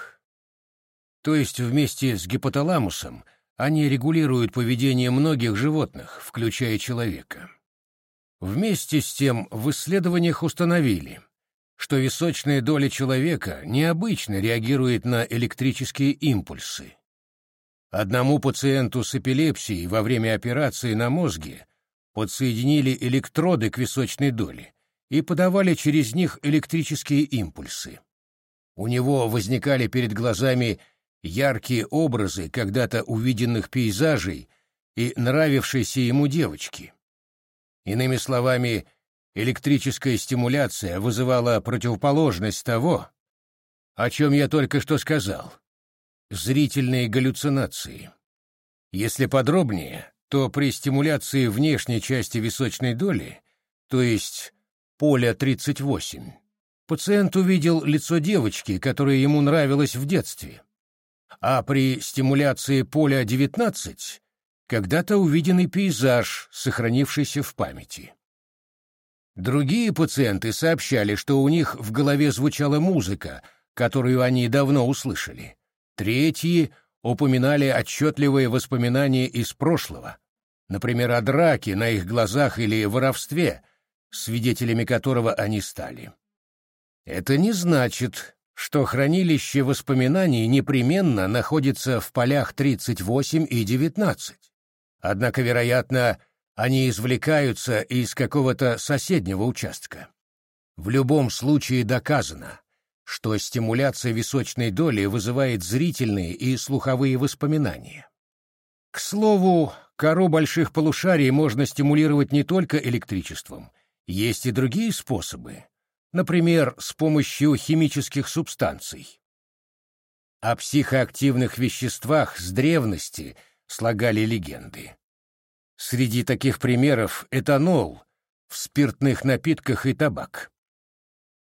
То есть вместе с гипоталамусом они регулируют поведение многих животных, включая человека. Вместе с тем в исследованиях установили, что височная доля человека необычно реагирует на электрические импульсы. Одному пациенту с эпилепсией во время операции на мозге подсоединили электроды к височной доле и подавали через них электрические импульсы. У него возникали перед глазами яркие образы когда-то увиденных пейзажей и нравившейся ему девочки. Иными словами, электрическая стимуляция вызывала противоположность того, о чем я только что сказал — зрительные галлюцинации. Если подробнее, то при стимуляции внешней части височной доли, то есть поля 38, пациент увидел лицо девочки, которая ему нравилась в детстве, а при стимуляции поля 19 когда-то увиденный пейзаж, сохранившийся в памяти. Другие пациенты сообщали, что у них в голове звучала музыка, которую они давно услышали. Третьи упоминали отчетливые воспоминания из прошлого, например, о драке на их глазах или воровстве, свидетелями которого они стали. Это не значит, что хранилище воспоминаний непременно находится в полях 38 и 19. Однако, вероятно, они извлекаются из какого-то соседнего участка. В любом случае доказано, что стимуляция височной доли вызывает зрительные и слуховые воспоминания. К слову, кору больших полушарий можно стимулировать не только электричеством, есть и другие способы, например, с помощью химических субстанций. О психоактивных веществах с древности слагали легенды. Среди таких примеров этанол в спиртных напитках и табак.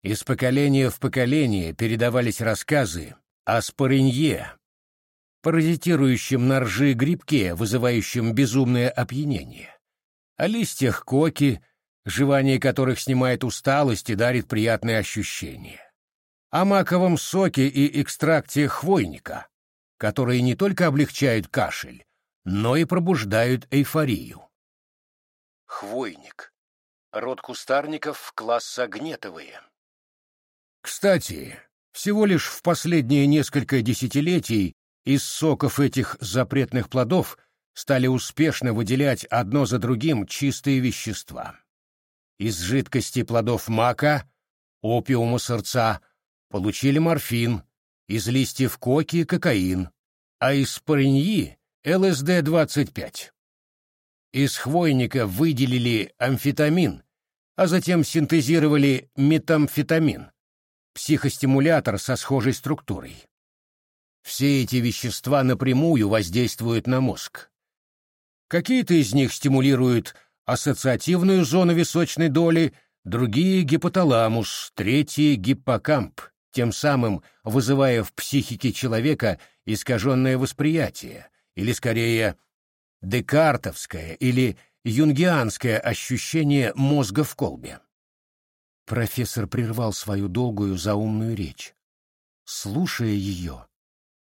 Из поколения в поколение передавались рассказы о споренье, паразитирующем на ржи грибке, вызывающем безумное опьянение, о листьях коки, жевание которых снимает усталость и дарит приятные ощущения, о маковом соке и экстракте хвойника, которые не только облегчают кашель, но и пробуждают эйфорию. Хвойник. Род кустарников класса гнетовые. Кстати, всего лишь в последние несколько десятилетий из соков этих запретных плодов стали успешно выделять одно за другим чистые вещества. Из жидкости плодов мака, опиума сырца, получили морфин, из листьев коки — кокаин, а из пареньи — ЛСД-25. Из хвойника выделили амфетамин, а затем синтезировали метамфетамин, психостимулятор со схожей структурой. Все эти вещества напрямую воздействуют на мозг. Какие-то из них стимулируют ассоциативную зону височной доли, другие — гипоталамус, третьи — гиппокамп, тем самым вызывая в психике человека искаженное восприятие, или скорее декартовское или юнгианское ощущение мозга в колбе. Профессор прервал свою долгую заумную речь. Слушая ее,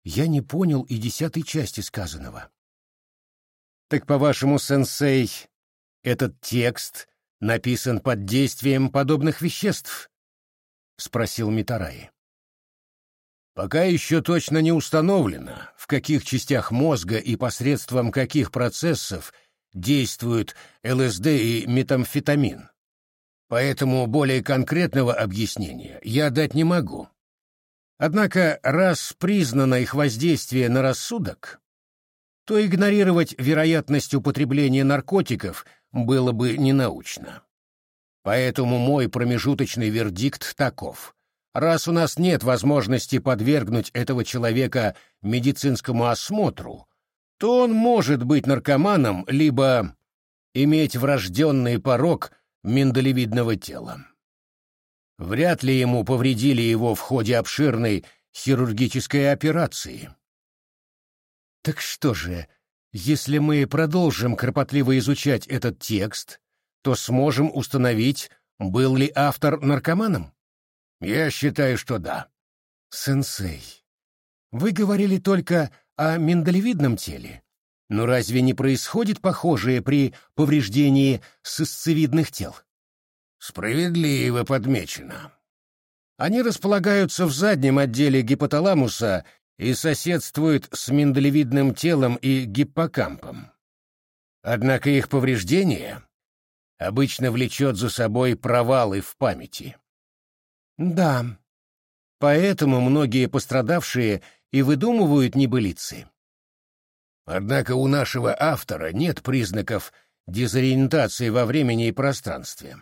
я не понял и десятой части сказанного. «Так, по-вашему, сенсей, этот текст написан под действием подобных веществ?» — спросил Митараи. Пока еще точно не установлено, в каких частях мозга и посредством каких процессов действуют ЛСД и метамфетамин. Поэтому более конкретного объяснения я дать не могу. Однако, раз признано их воздействие на рассудок, то игнорировать вероятность употребления наркотиков было бы ненаучно. Поэтому мой промежуточный вердикт таков. Раз у нас нет возможности подвергнуть этого человека медицинскому осмотру, то он может быть наркоманом, либо иметь врожденный порог миндалевидного тела. Вряд ли ему повредили его в ходе обширной хирургической операции. Так что же, если мы продолжим кропотливо изучать этот текст, то сможем установить, был ли автор наркоманом? Я считаю, что да. Сенсей, вы говорили только о миндалевидном теле. Но разве не происходит похожее при повреждении сысцевидных тел? Справедливо подмечено. Они располагаются в заднем отделе гипоталамуса и соседствуют с миндалевидным телом и гиппокампом. Однако их повреждение обычно влечет за собой провалы в памяти. Да, поэтому многие пострадавшие и выдумывают небылицы. Однако у нашего автора нет признаков дезориентации во времени и пространстве.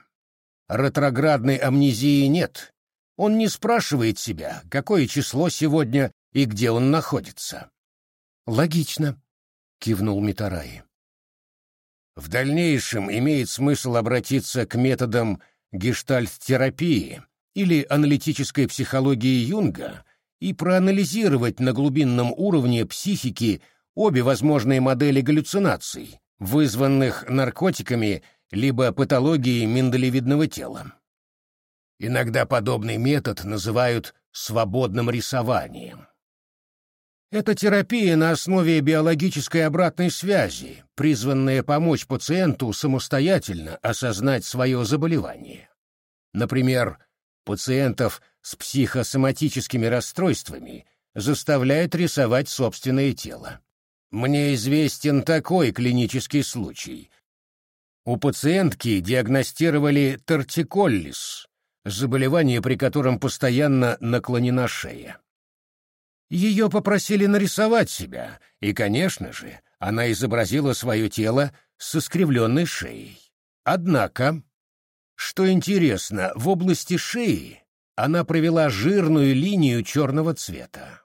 Ретроградной амнезии нет. Он не спрашивает себя, какое число сегодня и где он находится. Логично, кивнул Митараи. В дальнейшем имеет смысл обратиться к методам гештальт-терапии или аналитической психологии Юнга и проанализировать на глубинном уровне психики обе возможные модели галлюцинаций, вызванных наркотиками либо патологией миндалевидного тела. Иногда подобный метод называют свободным рисованием. Это терапия на основе биологической обратной связи, призванная помочь пациенту самостоятельно осознать свое заболевание. Например, пациентов с психосоматическими расстройствами заставляют рисовать собственное тело. Мне известен такой клинический случай. У пациентки диагностировали тортиколлис, заболевание, при котором постоянно наклонена шея. Ее попросили нарисовать себя, и, конечно же, она изобразила свое тело с искривленной шеей. Однако, что интересно, в области шеи она провела жирную линию черного цвета.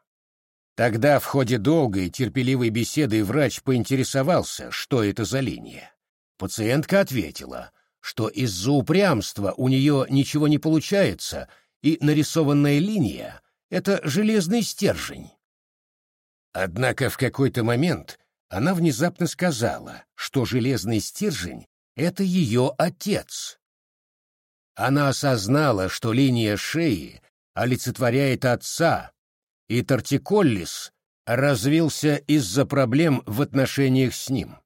Тогда в ходе долгой терпеливой беседы врач поинтересовался, что это за линия. Пациентка ответила, что из-за упрямства у нее ничего не получается, и нарисованная линия — это железный стержень. Однако в какой-то момент она внезапно сказала, что железный стержень — это ее отец. Она осознала, что линия шеи олицетворяет отца, и Тортиколлис развился из-за проблем в отношениях с ним.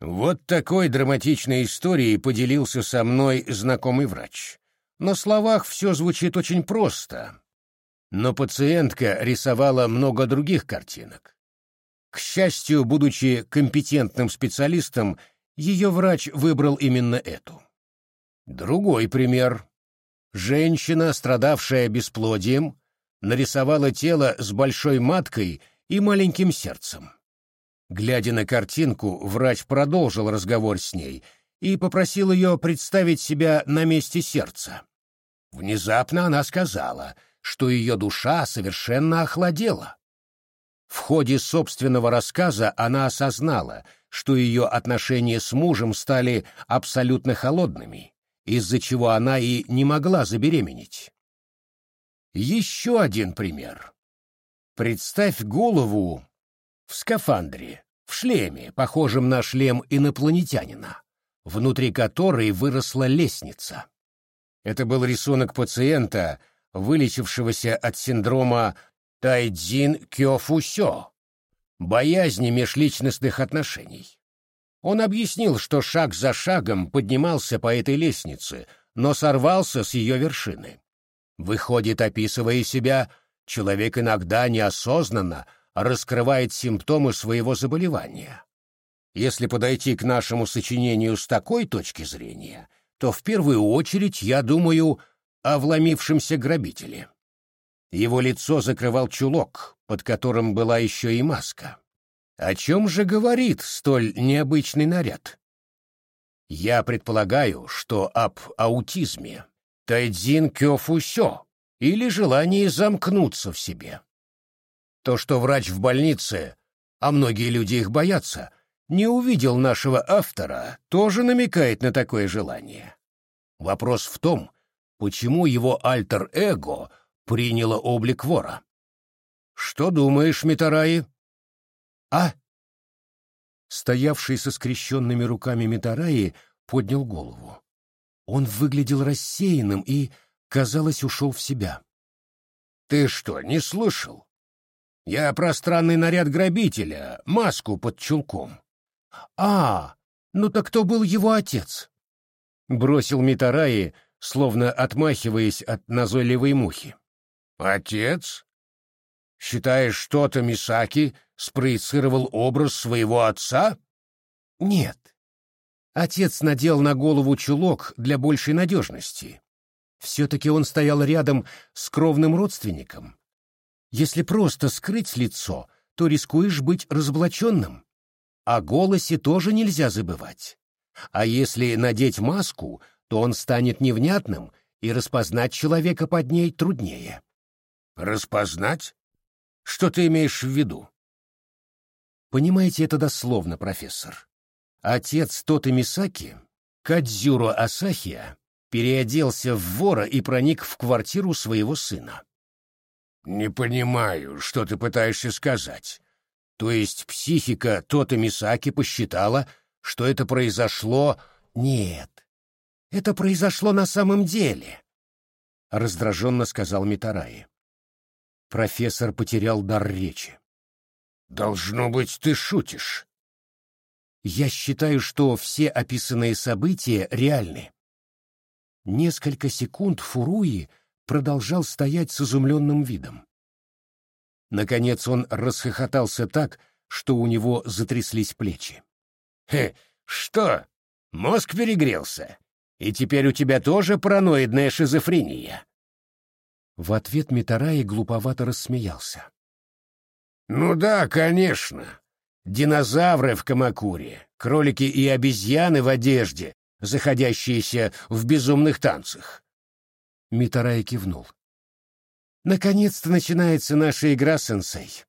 Вот такой драматичной историей поделился со мной знакомый врач. На словах все звучит очень просто, но пациентка рисовала много других картинок. К счастью, будучи компетентным специалистом, ее врач выбрал именно эту. Другой пример. Женщина, страдавшая бесплодием, нарисовала тело с большой маткой и маленьким сердцем. Глядя на картинку, врач продолжил разговор с ней и попросил ее представить себя на месте сердца. Внезапно она сказала, что ее душа совершенно охладела. В ходе собственного рассказа она осознала, что ее отношения с мужем стали абсолютно холодными, из-за чего она и не могла забеременеть. Еще один пример. Представь голову в скафандре, в шлеме, похожем на шлем инопланетянина, внутри которой выросла лестница. Это был рисунок пациента, вылечившегося от синдрома Тайдзин Кёфусё, боязни межличностных отношений. Он объяснил, что шаг за шагом поднимался по этой лестнице, но сорвался с ее вершины. Выходит, описывая себя, человек иногда неосознанно раскрывает симптомы своего заболевания. Если подойти к нашему сочинению с такой точки зрения, то в первую очередь я думаю о вломившемся грабителе. Его лицо закрывал чулок, под которым была еще и маска. О чем же говорит столь необычный наряд? Я предполагаю, что об аутизме. Тайдзин кёфусё или желании замкнуться в себе. То, что врач в больнице, а многие люди их боятся, не увидел нашего автора, тоже намекает на такое желание. Вопрос в том, почему его альтер-эго приняло облик вора. Что думаешь, Митараи? А? Стоявший со скрещенными руками Митараи поднял голову. Он выглядел рассеянным и, казалось, ушел в себя. «Ты что, не слышал? Я про странный наряд грабителя, маску под чулком». «А, ну так кто был его отец?» Бросил Митараи, словно отмахиваясь от назойливой мухи. «Отец? Считаешь, что-то Мисаки спроецировал образ своего отца?» «Нет. Отец надел на голову чулок для большей надежности. Все-таки он стоял рядом с кровным родственником. Если просто скрыть лицо, то рискуешь быть разоблаченным. О голосе тоже нельзя забывать. А если надеть маску, то он станет невнятным, и распознать человека под ней труднее. Распознать? Что ты имеешь в виду? Понимаете это дословно, профессор. Отец Тоты Мисаки, Кадзюро Асахия, переоделся в вора и проник в квартиру своего сына. «Не понимаю, что ты пытаешься сказать. То есть психика Тота Мисаки посчитала, что это произошло...» «Нет, это произошло на самом деле», — раздраженно сказал Митараи. Профессор потерял дар речи. «Должно быть, ты шутишь». «Я считаю, что все описанные события реальны». Несколько секунд Фуруи продолжал стоять с изумленным видом. Наконец он расхохотался так, что у него затряслись плечи. «Хе, что? Мозг перегрелся? И теперь у тебя тоже параноидная шизофрения?» В ответ Митараи глуповато рассмеялся. «Ну да, конечно. Динозавры в Камакуре, кролики и обезьяны в одежде, заходящиеся в безумных танцах». Митараи кивнул. «Наконец-то начинается наша игра, сенсей.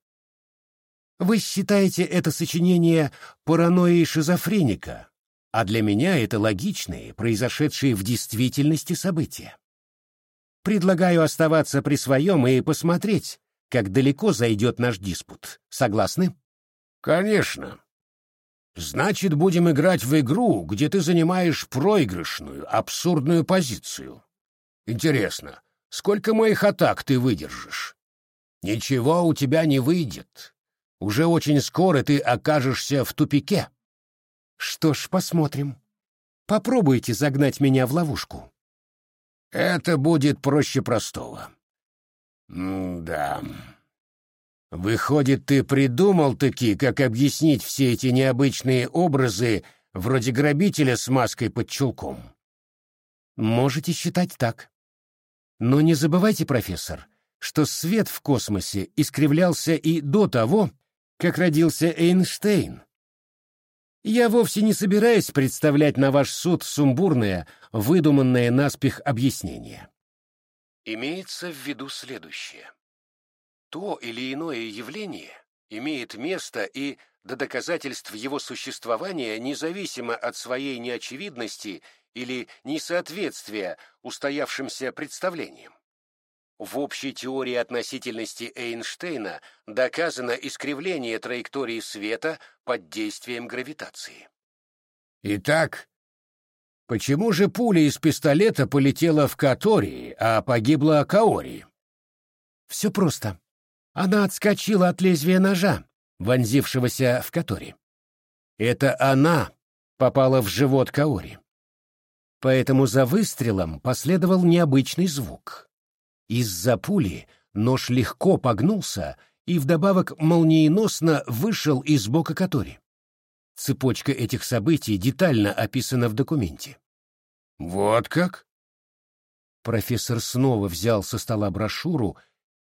Вы считаете это сочинение паранойей шизофреника, а для меня это логичные, произошедшие в действительности события. Предлагаю оставаться при своем и посмотреть, как далеко зайдет наш диспут. Согласны? Конечно. Значит, будем играть в игру, где ты занимаешь проигрышную, абсурдную позицию. Интересно, сколько моих атак ты выдержишь? Ничего у тебя не выйдет. Уже очень скоро ты окажешься в тупике. Что ж, посмотрим. Попробуйте загнать меня в ловушку. Это будет проще простого. да. Выходит, ты придумал таки, как объяснить все эти необычные образы, вроде грабителя с маской под чулком? Можете считать так. Но не забывайте, профессор, что свет в космосе искривлялся и до того, как родился Эйнштейн. Я вовсе не собираюсь представлять на ваш суд сумбурное, выдуманное наспех объяснение. Имеется в виду следующее. То или иное явление имеет место и до доказательств его существования независимо от своей неочевидности или несоответствия устоявшимся представлениям. В общей теории относительности Эйнштейна доказано искривление траектории света под действием гравитации. Итак, почему же пуля из пистолета полетела в Катории, а погибла Каори? Все просто. Она отскочила от лезвия ножа, вонзившегося в Катори. Это она попала в живот Каори. Поэтому за выстрелом последовал необычный звук. Из-за пули нож легко погнулся и вдобавок молниеносно вышел из бока Катори. Цепочка этих событий детально описана в документе. «Вот как?» Профессор снова взял со стола брошюру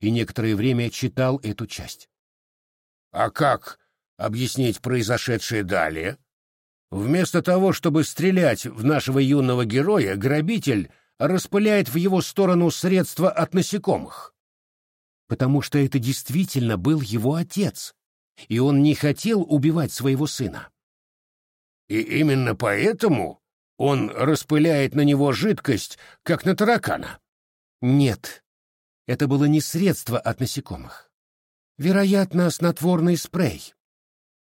и некоторое время читал эту часть. «А как объяснить произошедшее далее?» Вместо того, чтобы стрелять в нашего юного героя, грабитель распыляет в его сторону средства от насекомых. Потому что это действительно был его отец, и он не хотел убивать своего сына. И именно поэтому он распыляет на него жидкость, как на таракана. Нет, это было не средство от насекомых. Вероятно, снотворный спрей.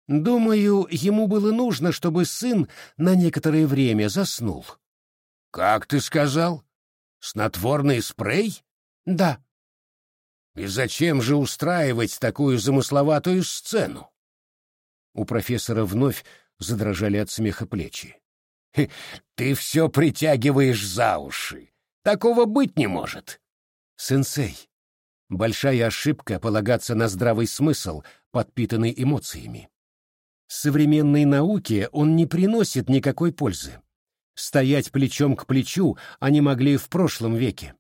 Думаю, ему было нужно, чтобы сын на некоторое время заснул. — Как ты сказал? Снотворный спрей? — Да. — И зачем же устраивать такую замысловатую сцену? У профессора вновь задрожали от смеха плечи. — Ты все притягиваешь за уши. Такого быть не может. — Сенсей, большая ошибка полагаться на здравый смысл, подпитанный эмоциями современной науке он не приносит никакой пользы. Стоять плечом к плечу они могли в прошлом веке.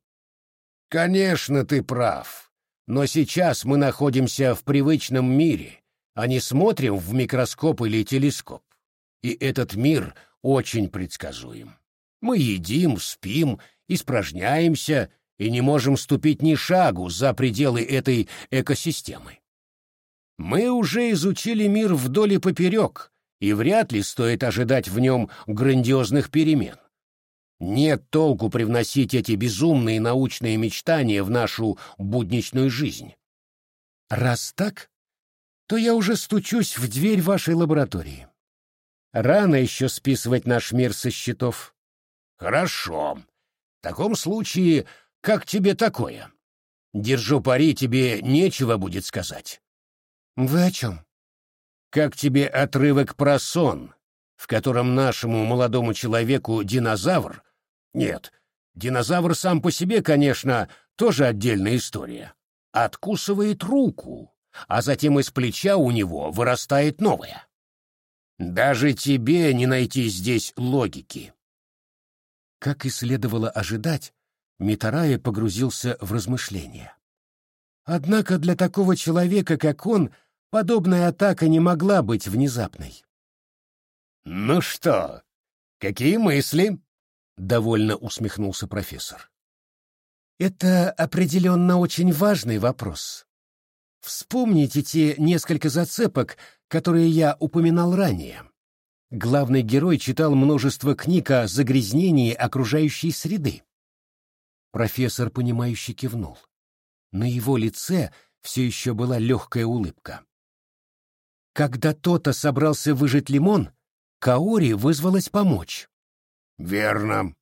Конечно, ты прав. Но сейчас мы находимся в привычном мире, а не смотрим в микроскоп или телескоп. И этот мир очень предсказуем. Мы едим, спим, испражняемся и не можем ступить ни шагу за пределы этой экосистемы. Мы уже изучили мир вдоль и поперек, и вряд ли стоит ожидать в нем грандиозных перемен. Нет толку привносить эти безумные научные мечтания в нашу будничную жизнь. Раз так, то я уже стучусь в дверь вашей лаборатории. Рано еще списывать наш мир со счетов. Хорошо. В таком случае, как тебе такое? Держу пари, тебе нечего будет сказать. «Вы о чем?» «Как тебе отрывок про сон, в котором нашему молодому человеку динозавр... Нет, динозавр сам по себе, конечно, тоже отдельная история. Откусывает руку, а затем из плеча у него вырастает новая. Даже тебе не найти здесь логики». Как и следовало ожидать, Митарая погрузился в размышления. Однако для такого человека, как он, — Подобная атака не могла быть внезапной. «Ну что, какие мысли?» — довольно усмехнулся профессор. «Это определенно очень важный вопрос. Вспомните те несколько зацепок, которые я упоминал ранее. Главный герой читал множество книг о загрязнении окружающей среды. Профессор, понимающе кивнул. На его лице все еще была легкая улыбка. Когда Тота собрался выжать лимон, Каори вызвалась помочь. «Верно».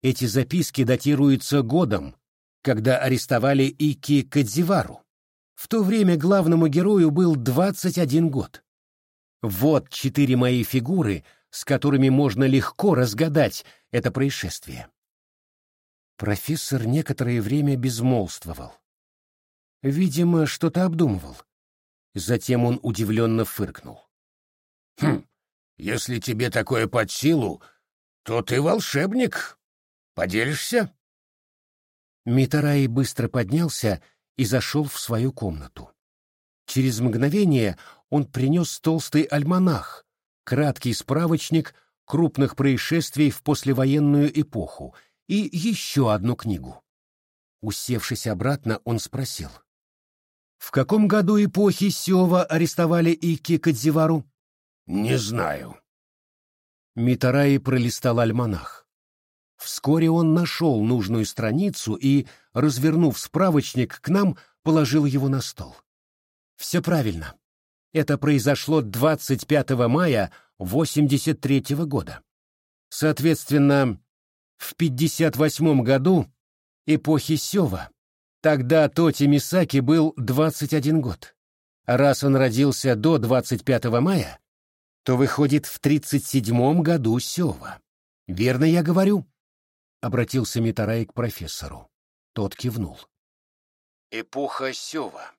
Эти записки датируются годом, когда арестовали Ики Кадзивару. В то время главному герою был 21 год. Вот четыре мои фигуры, с которыми можно легко разгадать это происшествие. Профессор некоторое время безмолвствовал. Видимо, что-то обдумывал. Затем он удивленно фыркнул. «Хм, если тебе такое под силу, то ты волшебник. Поделишься?» Митараи быстро поднялся и зашел в свою комнату. Через мгновение он принес толстый альманах, краткий справочник крупных происшествий в послевоенную эпоху и еще одну книгу. Усевшись обратно, он спросил. В каком году эпохи Сева арестовали Ики Кадзивару? Не знаю. Митараи пролистал альманах. Вскоре он нашел нужную страницу и, развернув справочник к нам, положил его на стол. Все правильно. Это произошло 25 мая 83 -го года. Соответственно, в 58 году эпохи Сева Тогда Тоти Мисаки был 21 год. Раз он родился до 25 мая, то выходит в 37 году Сева. Верно я говорю? Обратился Митарай к профессору. Тот кивнул. Эпоха Сева.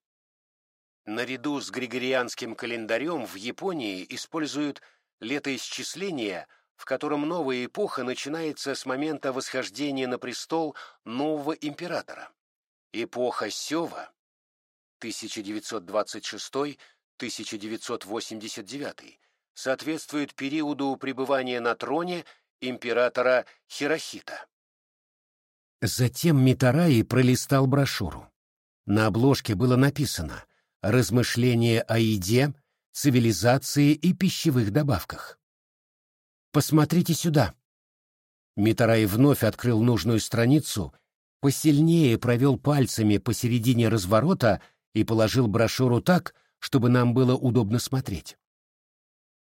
Наряду с григорианским календарем в Японии используют летоисчисление, в котором новая эпоха начинается с момента восхождения на престол нового императора. Эпоха Сева 1926-1989 соответствует периоду пребывания на троне императора Хирохита. Затем Митараи пролистал брошюру. На обложке было написано «Размышления о еде, цивилизации и пищевых добавках». «Посмотрите сюда». Митараи вновь открыл нужную страницу, посильнее провел пальцами посередине разворота и положил брошюру так, чтобы нам было удобно смотреть.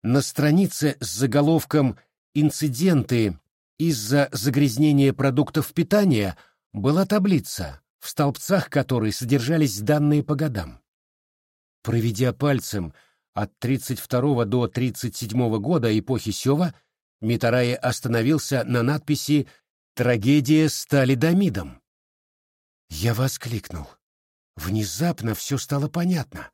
На странице с заголовком «Инциденты из-за загрязнения продуктов питания» была таблица, в столбцах которой содержались данные по годам. Проведя пальцем от 32 до 37 года эпохи Сева, Митарае остановился на надписи «Трагедия с талидомидом». Я воскликнул. Внезапно все стало понятно.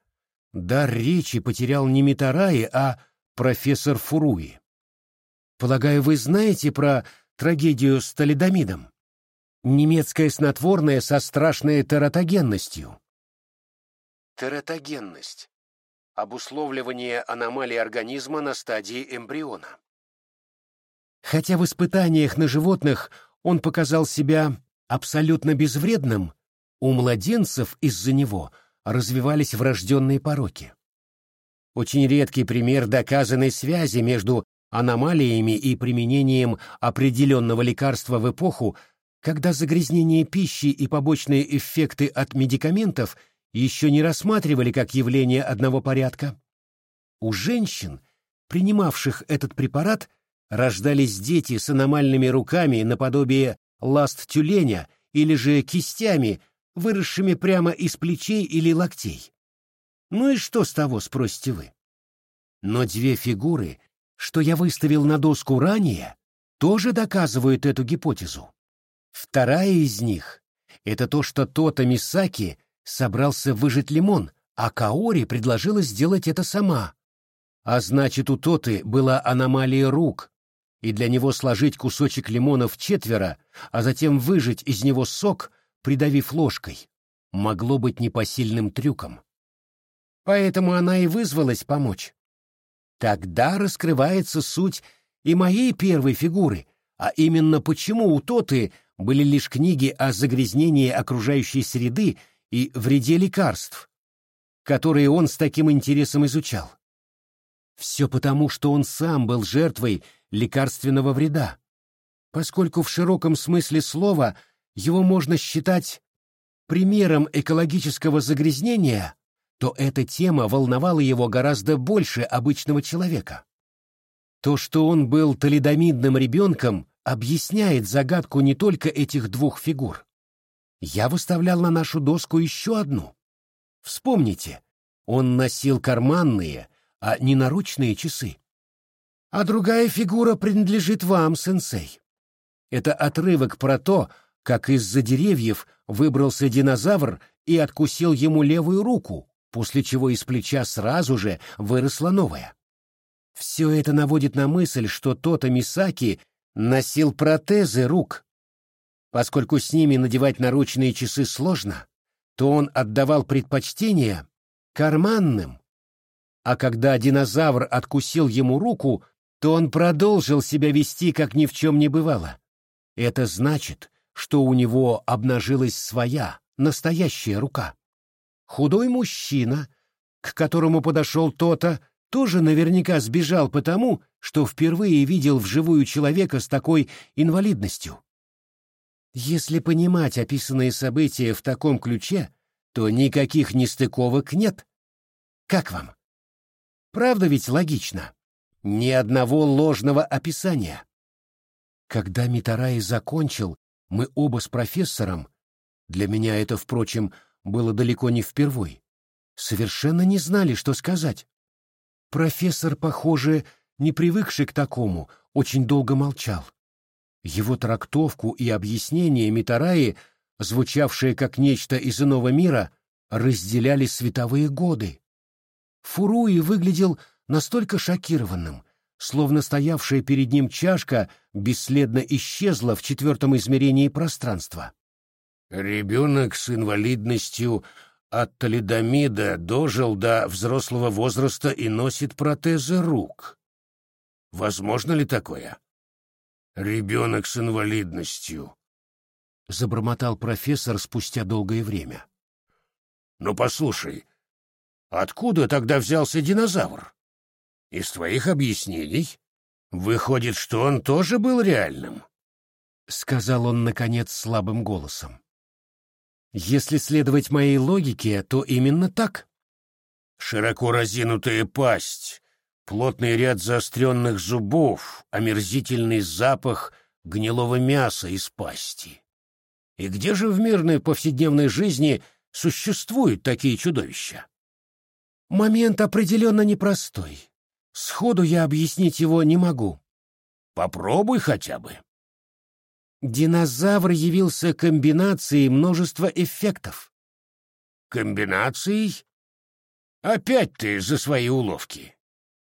Дар речи потерял не Митараи, а профессор Фуруи. Полагаю, вы знаете про трагедию с талидомидом? Немецкое снотворное со страшной тератогенностью. Тератогенность. Обусловливание аномалий организма на стадии эмбриона. Хотя в испытаниях на животных он показал себя абсолютно безвредным, у младенцев из-за него развивались врожденные пороки. Очень редкий пример доказанной связи между аномалиями и применением определенного лекарства в эпоху, когда загрязнение пищи и побочные эффекты от медикаментов еще не рассматривали как явление одного порядка. У женщин, принимавших этот препарат, рождались дети с аномальными руками наподобие ласт тюленя или же кистями, выросшими прямо из плечей или локтей. Ну и что с того, спросите вы? Но две фигуры, что я выставил на доску ранее, тоже доказывают эту гипотезу. Вторая из них — это то, что Тота Мисаки собрался выжать лимон, а Каори предложила сделать это сама. А значит, у Тоты была аномалия рук, и для него сложить кусочек лимона в четверо, а затем выжать из него сок, придавив ложкой, могло быть непосильным трюком. Поэтому она и вызвалась помочь. Тогда раскрывается суть и моей первой фигуры, а именно почему у Тоты были лишь книги о загрязнении окружающей среды и вреде лекарств, которые он с таким интересом изучал. Все потому, что он сам был жертвой лекарственного вреда, поскольку в широком смысле слова его можно считать примером экологического загрязнения, то эта тема волновала его гораздо больше обычного человека. То, что он был талидомидным ребенком, объясняет загадку не только этих двух фигур. Я выставлял на нашу доску еще одну. Вспомните, он носил карманные, а не наручные часы. А другая фигура принадлежит вам, сенсей. Это отрывок про то, как из-за деревьев выбрался динозавр и откусил ему левую руку, после чего из плеча сразу же выросла новая. Все это наводит на мысль, что Тота Мисаки носил протезы рук. Поскольку с ними надевать наручные часы сложно, то он отдавал предпочтение карманным. А когда динозавр откусил ему руку, то он продолжил себя вести, как ни в чем не бывало. Это значит, что у него обнажилась своя, настоящая рука. Худой мужчина, к которому подошел то-то, тоже наверняка сбежал потому, что впервые видел вживую человека с такой инвалидностью. Если понимать описанные события в таком ключе, то никаких нестыковок нет. Как вам? Правда ведь логично? Ни одного ложного описания. Когда Митараи закончил, мы оба с профессором, для меня это, впрочем, было далеко не впервой, совершенно не знали, что сказать. Профессор, похоже, не привыкший к такому, очень долго молчал. Его трактовку и объяснение Митараи, звучавшие как нечто из иного мира, разделяли световые годы. Фуруи выглядел настолько шокированным, словно стоявшая перед ним чашка бесследно исчезла в четвертом измерении пространства. Ребенок с инвалидностью от талидомида дожил до взрослого возраста и носит протезы рук. Возможно ли такое? Ребенок с инвалидностью. Забормотал профессор спустя долгое время. Ну послушай, откуда тогда взялся динозавр? Из твоих объяснений выходит, что он тоже был реальным. Сказал он, наконец, слабым голосом. Если следовать моей логике, то именно так. Широко разинутая пасть, плотный ряд заостренных зубов, омерзительный запах гнилого мяса из пасти. И где же в мирной повседневной жизни существуют такие чудовища? Момент определенно непростой. Сходу я объяснить его не могу. Попробуй хотя бы. Динозавр явился комбинацией множества эффектов. Комбинацией? Опять ты за свои уловки.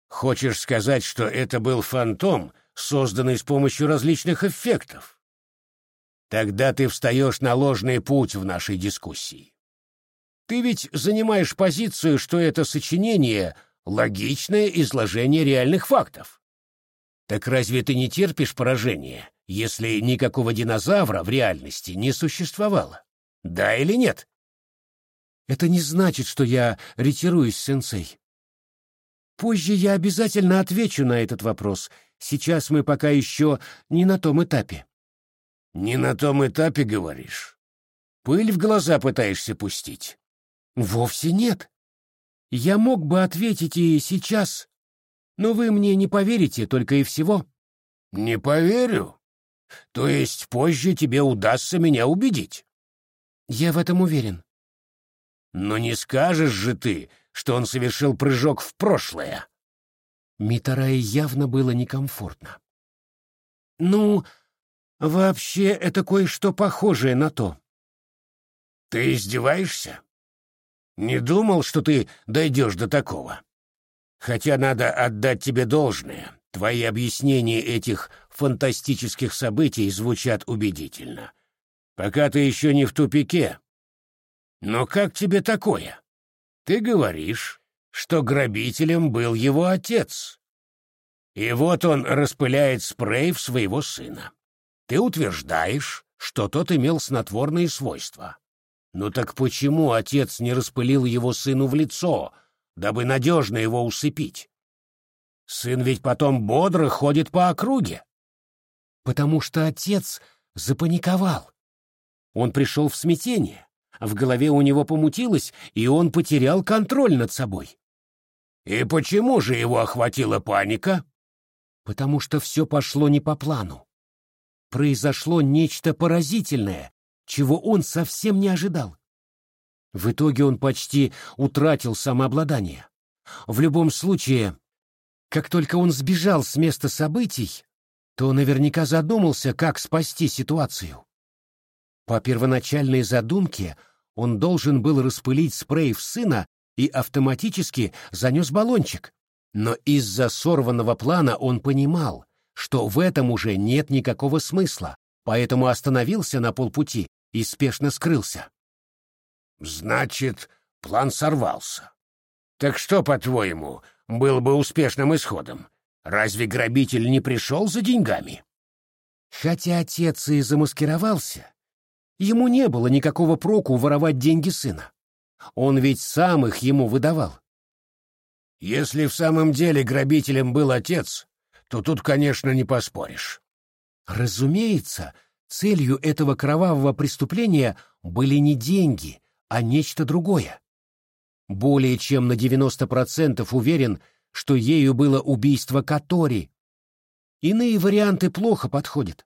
Хочешь сказать, что это был фантом, созданный с помощью различных эффектов? Тогда ты встаешь на ложный путь в нашей дискуссии. Ты ведь занимаешь позицию, что это сочинение — логичное изложение реальных фактов. Так разве ты не терпишь поражения? если никакого динозавра в реальности не существовало? Да или нет? Это не значит, что я ретируюсь, сенсей. Позже я обязательно отвечу на этот вопрос. Сейчас мы пока еще не на том этапе. Не на том этапе, говоришь? Пыль в глаза пытаешься пустить? Вовсе нет. Я мог бы ответить и сейчас, но вы мне не поверите только и всего. Не поверю. То есть позже тебе удастся меня убедить? Я в этом уверен. Но не скажешь же ты, что он совершил прыжок в прошлое. Митарае явно было некомфортно. Ну, вообще, это кое-что похожее на то. Ты издеваешься? Не думал, что ты дойдешь до такого. Хотя надо отдать тебе должное. Твои объяснения этих фантастических событий звучат убедительно. Пока ты еще не в тупике. Но как тебе такое? Ты говоришь, что грабителем был его отец. И вот он распыляет спрей в своего сына. Ты утверждаешь, что тот имел снотворные свойства. Ну так почему отец не распылил его сыну в лицо, дабы надежно его усыпить? Сын ведь потом бодро ходит по округе. Потому что отец запаниковал. Он пришел в смятение, в голове у него помутилось, и он потерял контроль над собой. И почему же его охватила паника? Потому что все пошло не по плану. Произошло нечто поразительное, чего он совсем не ожидал. В итоге он почти утратил самообладание. В любом случае, как только он сбежал с места событий, то наверняка задумался, как спасти ситуацию. По первоначальной задумке он должен был распылить спрей в сына и автоматически занес баллончик. Но из-за сорванного плана он понимал, что в этом уже нет никакого смысла, поэтому остановился на полпути и спешно скрылся. «Значит, план сорвался. Так что, по-твоему, был бы успешным исходом. Разве грабитель не пришел за деньгами? Хотя отец и замаскировался, ему не было никакого проку воровать деньги сына. Он ведь сам их ему выдавал. Если в самом деле грабителем был отец, то тут, конечно, не поспоришь. Разумеется, целью этого кровавого преступления были не деньги, а нечто другое. Более чем на 90% уверен, что ею было убийство Катори. Иные варианты плохо подходят.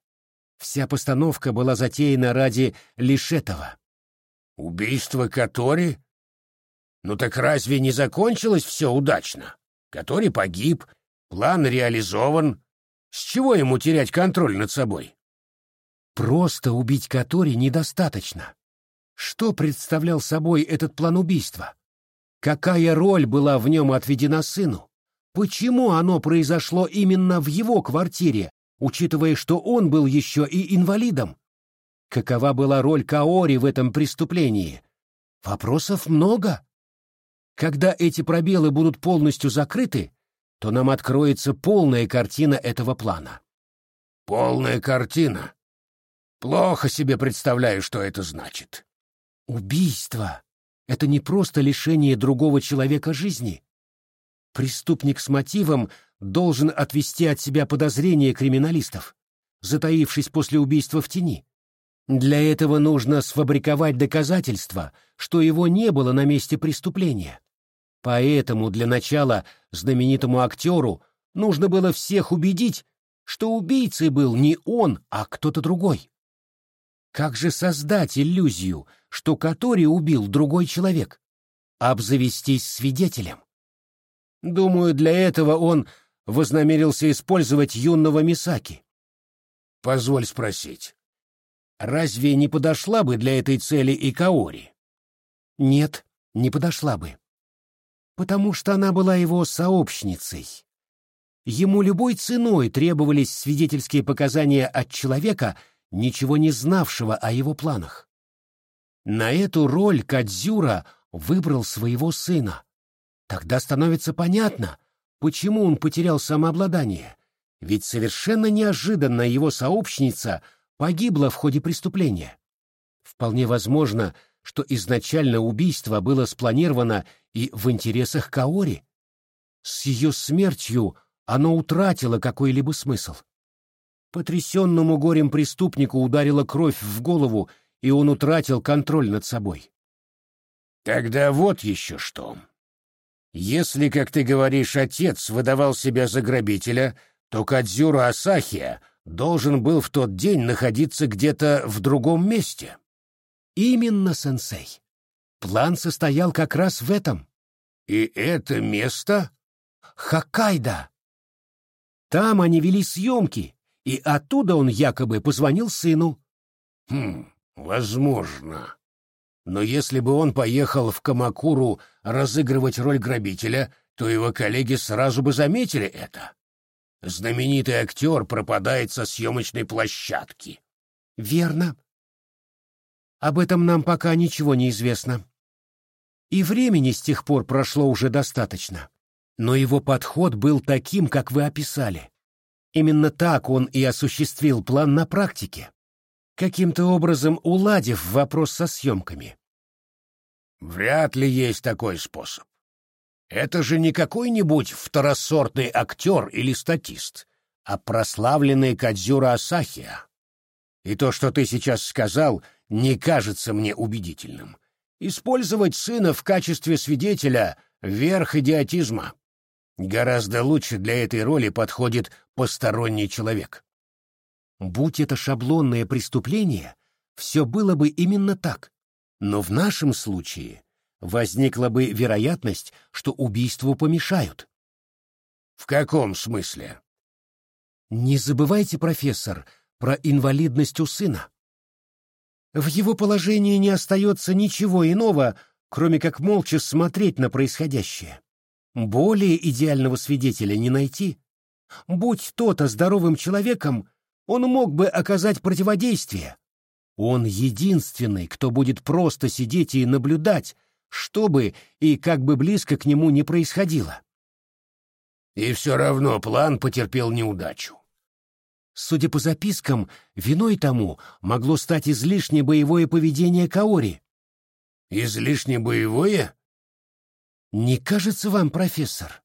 Вся постановка была затеяна ради лишь этого. Убийство Катори? Ну так разве не закончилось все удачно? Катори погиб, план реализован. С чего ему терять контроль над собой? Просто убить Катори недостаточно. Что представлял собой этот план убийства? Какая роль была в нем отведена сыну? Почему оно произошло именно в его квартире, учитывая, что он был еще и инвалидом? Какова была роль Каори в этом преступлении? Вопросов много. Когда эти пробелы будут полностью закрыты, то нам откроется полная картина этого плана. Полная картина? Плохо себе представляю, что это значит. Убийство — это не просто лишение другого человека жизни. Преступник с мотивом должен отвести от себя подозрения криминалистов, затаившись после убийства в тени. Для этого нужно сфабриковать доказательства, что его не было на месте преступления. Поэтому для начала знаменитому актеру нужно было всех убедить, что убийцей был не он, а кто-то другой. Как же создать иллюзию, что Катори убил другой человек? Обзавестись свидетелем? Думаю, для этого он вознамерился использовать юного Мисаки. Позволь спросить, разве не подошла бы для этой цели и Каори? Нет, не подошла бы. Потому что она была его сообщницей. Ему любой ценой требовались свидетельские показания от человека, ничего не знавшего о его планах. На эту роль Кадзюра выбрал своего сына. Тогда становится понятно, почему он потерял самообладание, ведь совершенно неожиданно его сообщница погибла в ходе преступления. Вполне возможно, что изначально убийство было спланировано и в интересах Каори. С ее смертью оно утратило какой-либо смысл. Потрясенному горем преступнику ударила кровь в голову, и он утратил контроль над собой. Тогда вот еще что. Если, как ты говоришь, отец выдавал себя за грабителя, то Кадзюра Асахия должен был в тот день находиться где-то в другом месте. Именно, сенсей. План состоял как раз в этом. И это место? Хоккайдо. Там они вели съемки, и оттуда он якобы позвонил сыну. Хм, возможно. Но если бы он поехал в Камакуру разыгрывать роль грабителя, то его коллеги сразу бы заметили это. Знаменитый актер пропадает со съемочной площадки. Верно. Об этом нам пока ничего не известно. И времени с тех пор прошло уже достаточно. Но его подход был таким, как вы описали. Именно так он и осуществил план на практике, каким-то образом уладив вопрос со съемками. Вряд ли есть такой способ. Это же не какой-нибудь второсортный актер или статист, а прославленный Кадзюра Асахия. И то, что ты сейчас сказал, не кажется мне убедительным. Использовать сына в качестве свидетеля — верх идиотизма. Гораздо лучше для этой роли подходит посторонний человек. Будь это шаблонное преступление, все было бы именно так. Но в нашем случае возникла бы вероятность, что убийству помешают. В каком смысле? Не забывайте, профессор, про инвалидность у сына. В его положении не остается ничего иного, кроме как молча смотреть на происходящее. Более идеального свидетеля не найти. Будь тот здоровым человеком, он мог бы оказать противодействие. Он единственный, кто будет просто сидеть и наблюдать, что бы и как бы близко к нему не происходило. И все равно план потерпел неудачу. Судя по запискам, виной тому могло стать излишнее боевое поведение Каори. Излишне боевое? Не кажется вам, профессор,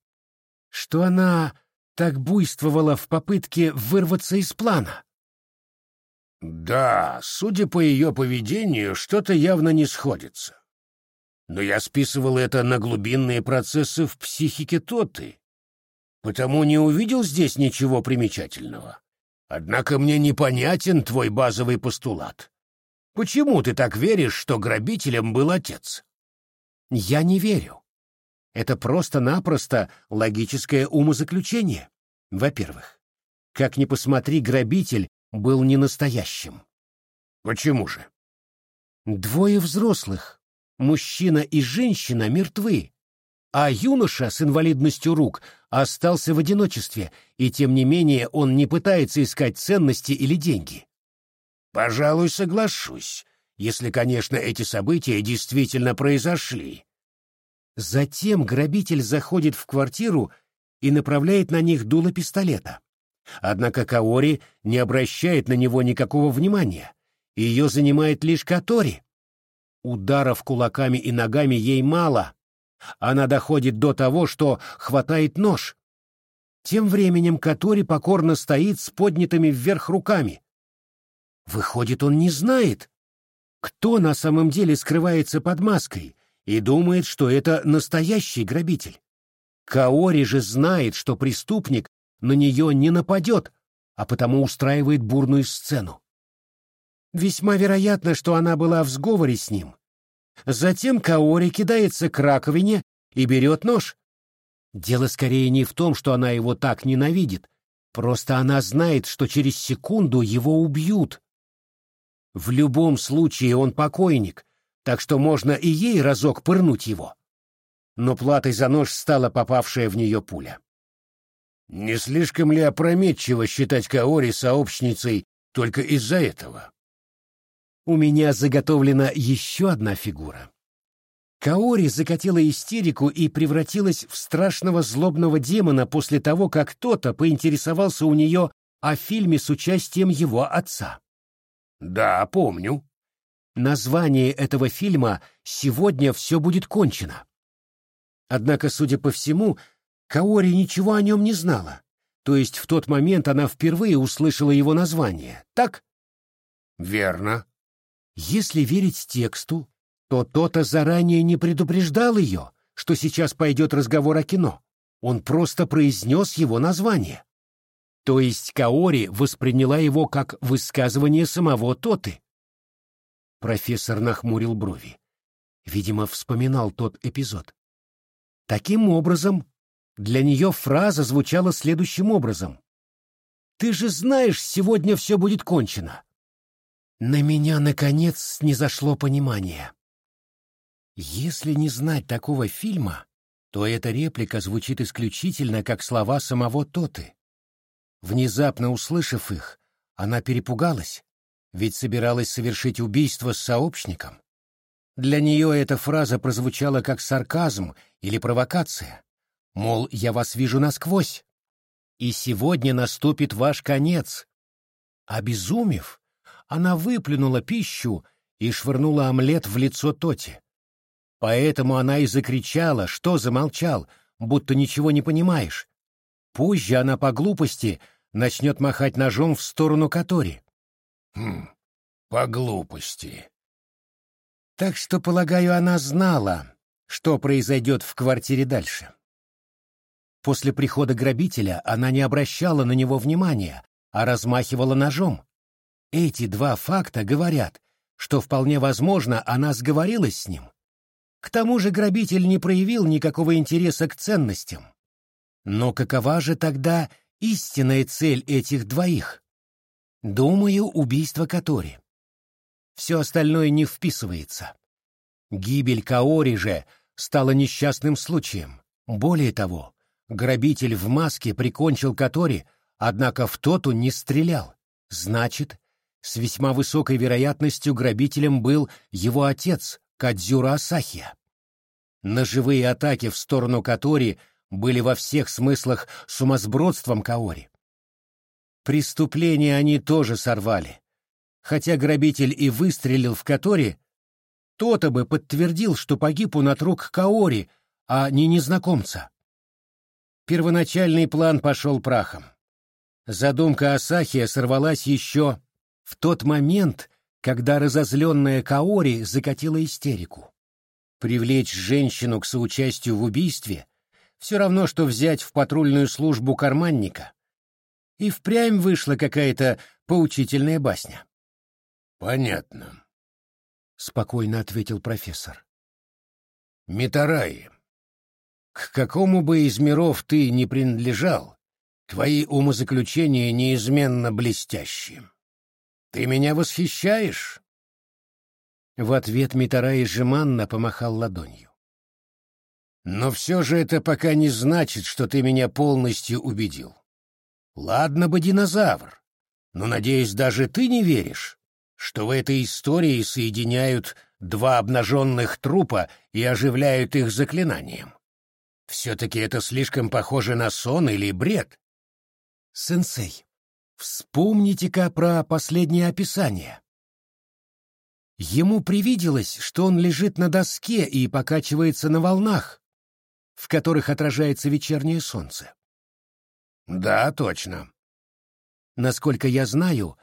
что она так буйствовала в попытке вырваться из плана? Да, судя по ее поведению, что-то явно не сходится. Но я списывал это на глубинные процессы в психике Тоты, потому не увидел здесь ничего примечательного. Однако мне непонятен твой базовый постулат. Почему ты так веришь, что грабителем был отец? Я не верю. Это просто-напросто логическое умозаключение. Во-первых, как ни посмотри, грабитель был не настоящим. Почему же? Двое взрослых, мужчина и женщина, мертвы, а юноша с инвалидностью рук остался в одиночестве, и тем не менее он не пытается искать ценности или деньги. Пожалуй, соглашусь, если, конечно, эти события действительно произошли. Затем грабитель заходит в квартиру и направляет на них дуло пистолета. Однако Каори не обращает на него никакого внимания, ее занимает лишь Катори. Ударов кулаками и ногами ей мало. Она доходит до того, что хватает нож. Тем временем Катори покорно стоит с поднятыми вверх руками. Выходит, он не знает, кто на самом деле скрывается под маской, и думает, что это настоящий грабитель. Каори же знает, что преступник на нее не нападет, а потому устраивает бурную сцену. Весьма вероятно, что она была в сговоре с ним. Затем Каори кидается к раковине и берет нож. Дело скорее не в том, что она его так ненавидит, просто она знает, что через секунду его убьют. В любом случае он покойник, так что можно и ей разок пырнуть его. Но платой за нож стала попавшая в нее пуля. Не слишком ли опрометчиво считать Каори сообщницей только из-за этого? У меня заготовлена еще одна фигура. Каори закатила истерику и превратилась в страшного злобного демона после того, как кто-то поинтересовался у нее о фильме с участием его отца. «Да, помню». Название этого фильма «Сегодня все будет кончено». Однако, судя по всему, Каори ничего о нем не знала. То есть в тот момент она впервые услышала его название, так? Верно. Если верить тексту, то то-то заранее не предупреждал ее, что сейчас пойдет разговор о кино. Он просто произнес его название. То есть Каори восприняла его как высказывание самого Тоты. Профессор нахмурил брови. Видимо, вспоминал тот эпизод. Таким образом, для нее фраза звучала следующим образом. «Ты же знаешь, сегодня все будет кончено. На меня, наконец, не зашло понимание. Если не знать такого фильма, то эта реплика звучит исключительно как слова самого Тоты. Внезапно услышав их, она перепугалась, ведь собиралась совершить убийство с сообщником. Для нее эта фраза прозвучала как сарказм или провокация. Мол, я вас вижу насквозь, и сегодня наступит ваш конец. Обезумев, она выплюнула пищу и швырнула омлет в лицо Тоти. Поэтому она и закричала, что замолчал, будто ничего не понимаешь. Позже она по глупости начнет махать ножом в сторону Катори. Хм, по глупости. Так что, полагаю, она знала, что произойдет в квартире дальше. После прихода грабителя она не обращала на него внимания, а размахивала ножом. Эти два факта говорят, что вполне возможно она сговорилась с ним. К тому же грабитель не проявил никакого интереса к ценностям. Но какова же тогда истинная цель этих двоих? Думаю, убийство Катори. Все остальное не вписывается. Гибель Каори же стала несчастным случаем. Более того, грабитель в маске прикончил Катори, однако в тоту не стрелял. Значит, с весьма высокой вероятностью грабителем был его отец, Кадзюра Асахия. Ножевые атаки в сторону Катори были во всех смыслах сумасбродством Каори. Преступление они тоже сорвали. Хотя грабитель и выстрелил в Катори, то-то бы подтвердил, что погиб он от рук Каори, а не незнакомца. Первоначальный план пошел прахом. Задумка Асахия сорвалась еще в тот момент, когда разозленная Каори закатила истерику. Привлечь женщину к соучастию в убийстве все равно, что взять в патрульную службу карманника. И впрямь вышла какая-то поучительная басня. «Понятно», — спокойно ответил профессор. «Митараи, к какому бы из миров ты ни принадлежал, твои умозаключения неизменно блестящие. Ты меня восхищаешь?» В ответ Митарай жеманно помахал ладонью. «Но все же это пока не значит, что ты меня полностью убедил. Ладно бы динозавр, но, надеюсь, даже ты не веришь, что в этой истории соединяют два обнаженных трупа и оживляют их заклинанием. Все-таки это слишком похоже на сон или бред. Сенсей, вспомните-ка про последнее описание. Ему привиделось, что он лежит на доске и покачивается на волнах, в которых отражается вечернее солнце. Да, точно. Насколько я знаю,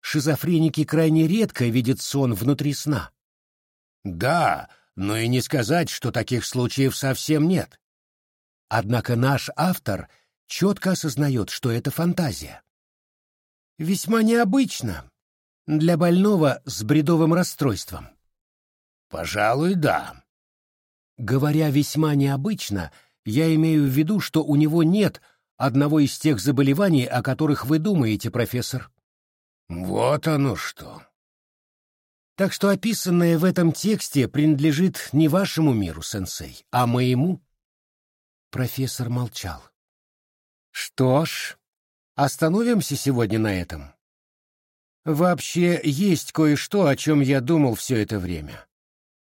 шизофреники крайне редко видят сон внутри сна. Да, но и не сказать, что таких случаев совсем нет. Однако наш автор четко осознает, что это фантазия. Весьма необычно для больного с бредовым расстройством. Пожалуй, да. Говоря весьма необычно, я имею в виду, что у него нет одного из тех заболеваний, о которых вы думаете, профессор. Вот оно что. Так что описанное в этом тексте принадлежит не вашему миру, сенсей, а моему. Профессор молчал. Что ж, остановимся сегодня на этом. Вообще, есть кое-что, о чем я думал все это время.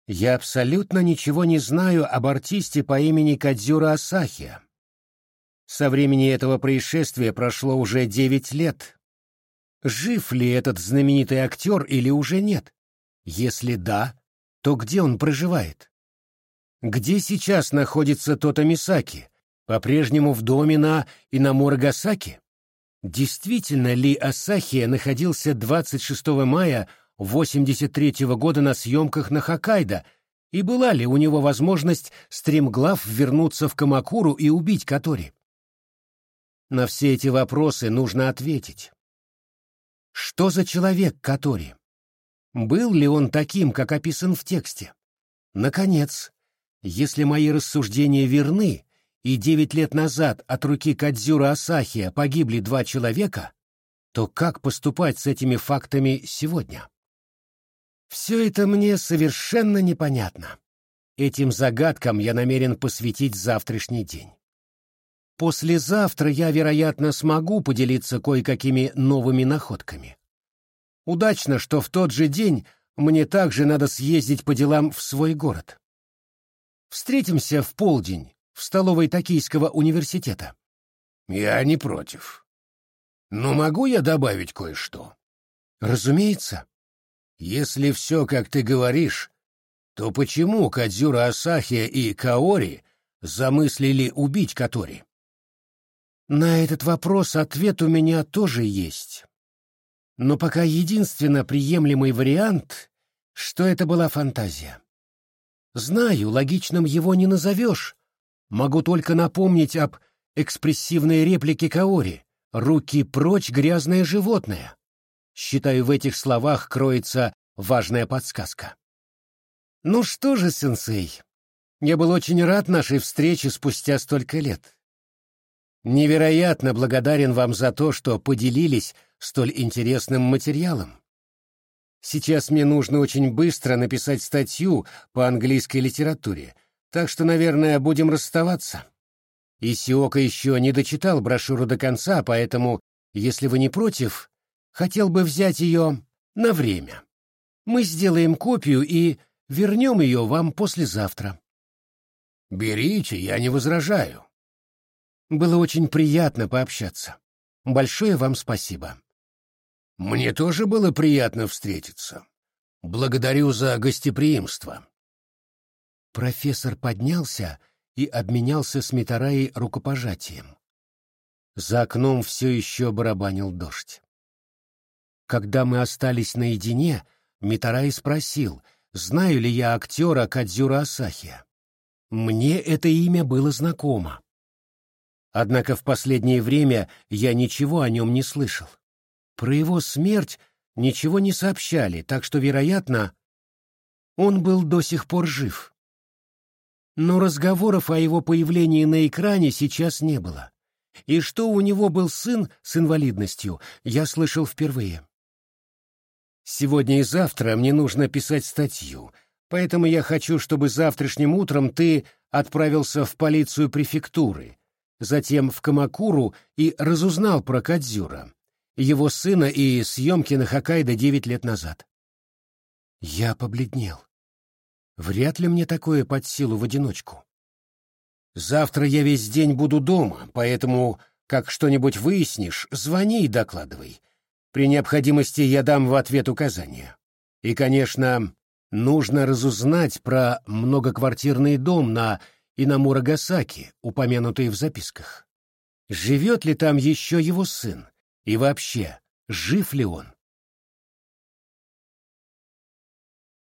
Я абсолютно ничего не знаю об артисте по имени Кадзюра Асахи. Со времени этого происшествия прошло уже девять лет. Жив ли этот знаменитый актер или уже нет? Если да, то где он проживает? Где сейчас находится Тота Мисаки? По-прежнему в доме на Инамурагасаки? Действительно ли Асахия находился 26 мая 83 года на съемках на Хоккайдо, и была ли у него возможность стремглав вернуться в Камакуру и убить Катори? На все эти вопросы нужно ответить. Что за человек Катори? Был ли он таким, как описан в тексте? Наконец, если мои рассуждения верны, и девять лет назад от руки Кадзюра Асахия погибли два человека, то как поступать с этими фактами сегодня? Все это мне совершенно непонятно. Этим загадкам я намерен посвятить завтрашний день. Послезавтра я, вероятно, смогу поделиться кое-какими новыми находками. Удачно, что в тот же день мне также надо съездить по делам в свой город. Встретимся в полдень в столовой Токийского университета. Я не против. Но могу я добавить кое-что? Разумеется. Если все, как ты говоришь, то почему Кадзюра Асахия и Каори замыслили убить Катори? На этот вопрос ответ у меня тоже есть. Но пока единственно приемлемый вариант, что это была фантазия. Знаю, логичным его не назовешь. Могу только напомнить об экспрессивной реплике Каори «Руки прочь, грязное животное». Считаю, в этих словах кроется важная подсказка. Ну что же, сенсей, я был очень рад нашей встрече спустя столько лет. Невероятно благодарен вам за то, что поделились столь интересным материалом. Сейчас мне нужно очень быстро написать статью по английской литературе, так что, наверное, будем расставаться. Исиока еще не дочитал брошюру до конца, поэтому, если вы не против, хотел бы взять ее на время. Мы сделаем копию и вернем ее вам послезавтра. Берите, я не возражаю. Было очень приятно пообщаться. Большое вам спасибо. Мне тоже было приятно встретиться. Благодарю за гостеприимство. Профессор поднялся и обменялся с Митараей рукопожатием. За окном все еще барабанил дождь. Когда мы остались наедине, Митарай спросил, знаю ли я актера Кадзюра Асахия. Мне это имя было знакомо. Однако в последнее время я ничего о нем не слышал. Про его смерть ничего не сообщали, так что, вероятно, он был до сих пор жив. Но разговоров о его появлении на экране сейчас не было. И что у него был сын с инвалидностью, я слышал впервые. Сегодня и завтра мне нужно писать статью, поэтому я хочу, чтобы завтрашним утром ты отправился в полицию префектуры, затем в Камакуру и разузнал про Кадзюра его сына и съемки на Хоккайдо девять лет назад. Я побледнел. Вряд ли мне такое под силу в одиночку. Завтра я весь день буду дома, поэтому, как что-нибудь выяснишь, звони и докладывай. При необходимости я дам в ответ указания. И, конечно, нужно разузнать про многоквартирный дом на Инамурагасаки, упомянутый в записках. Живет ли там еще его сын? И вообще, жив ли он?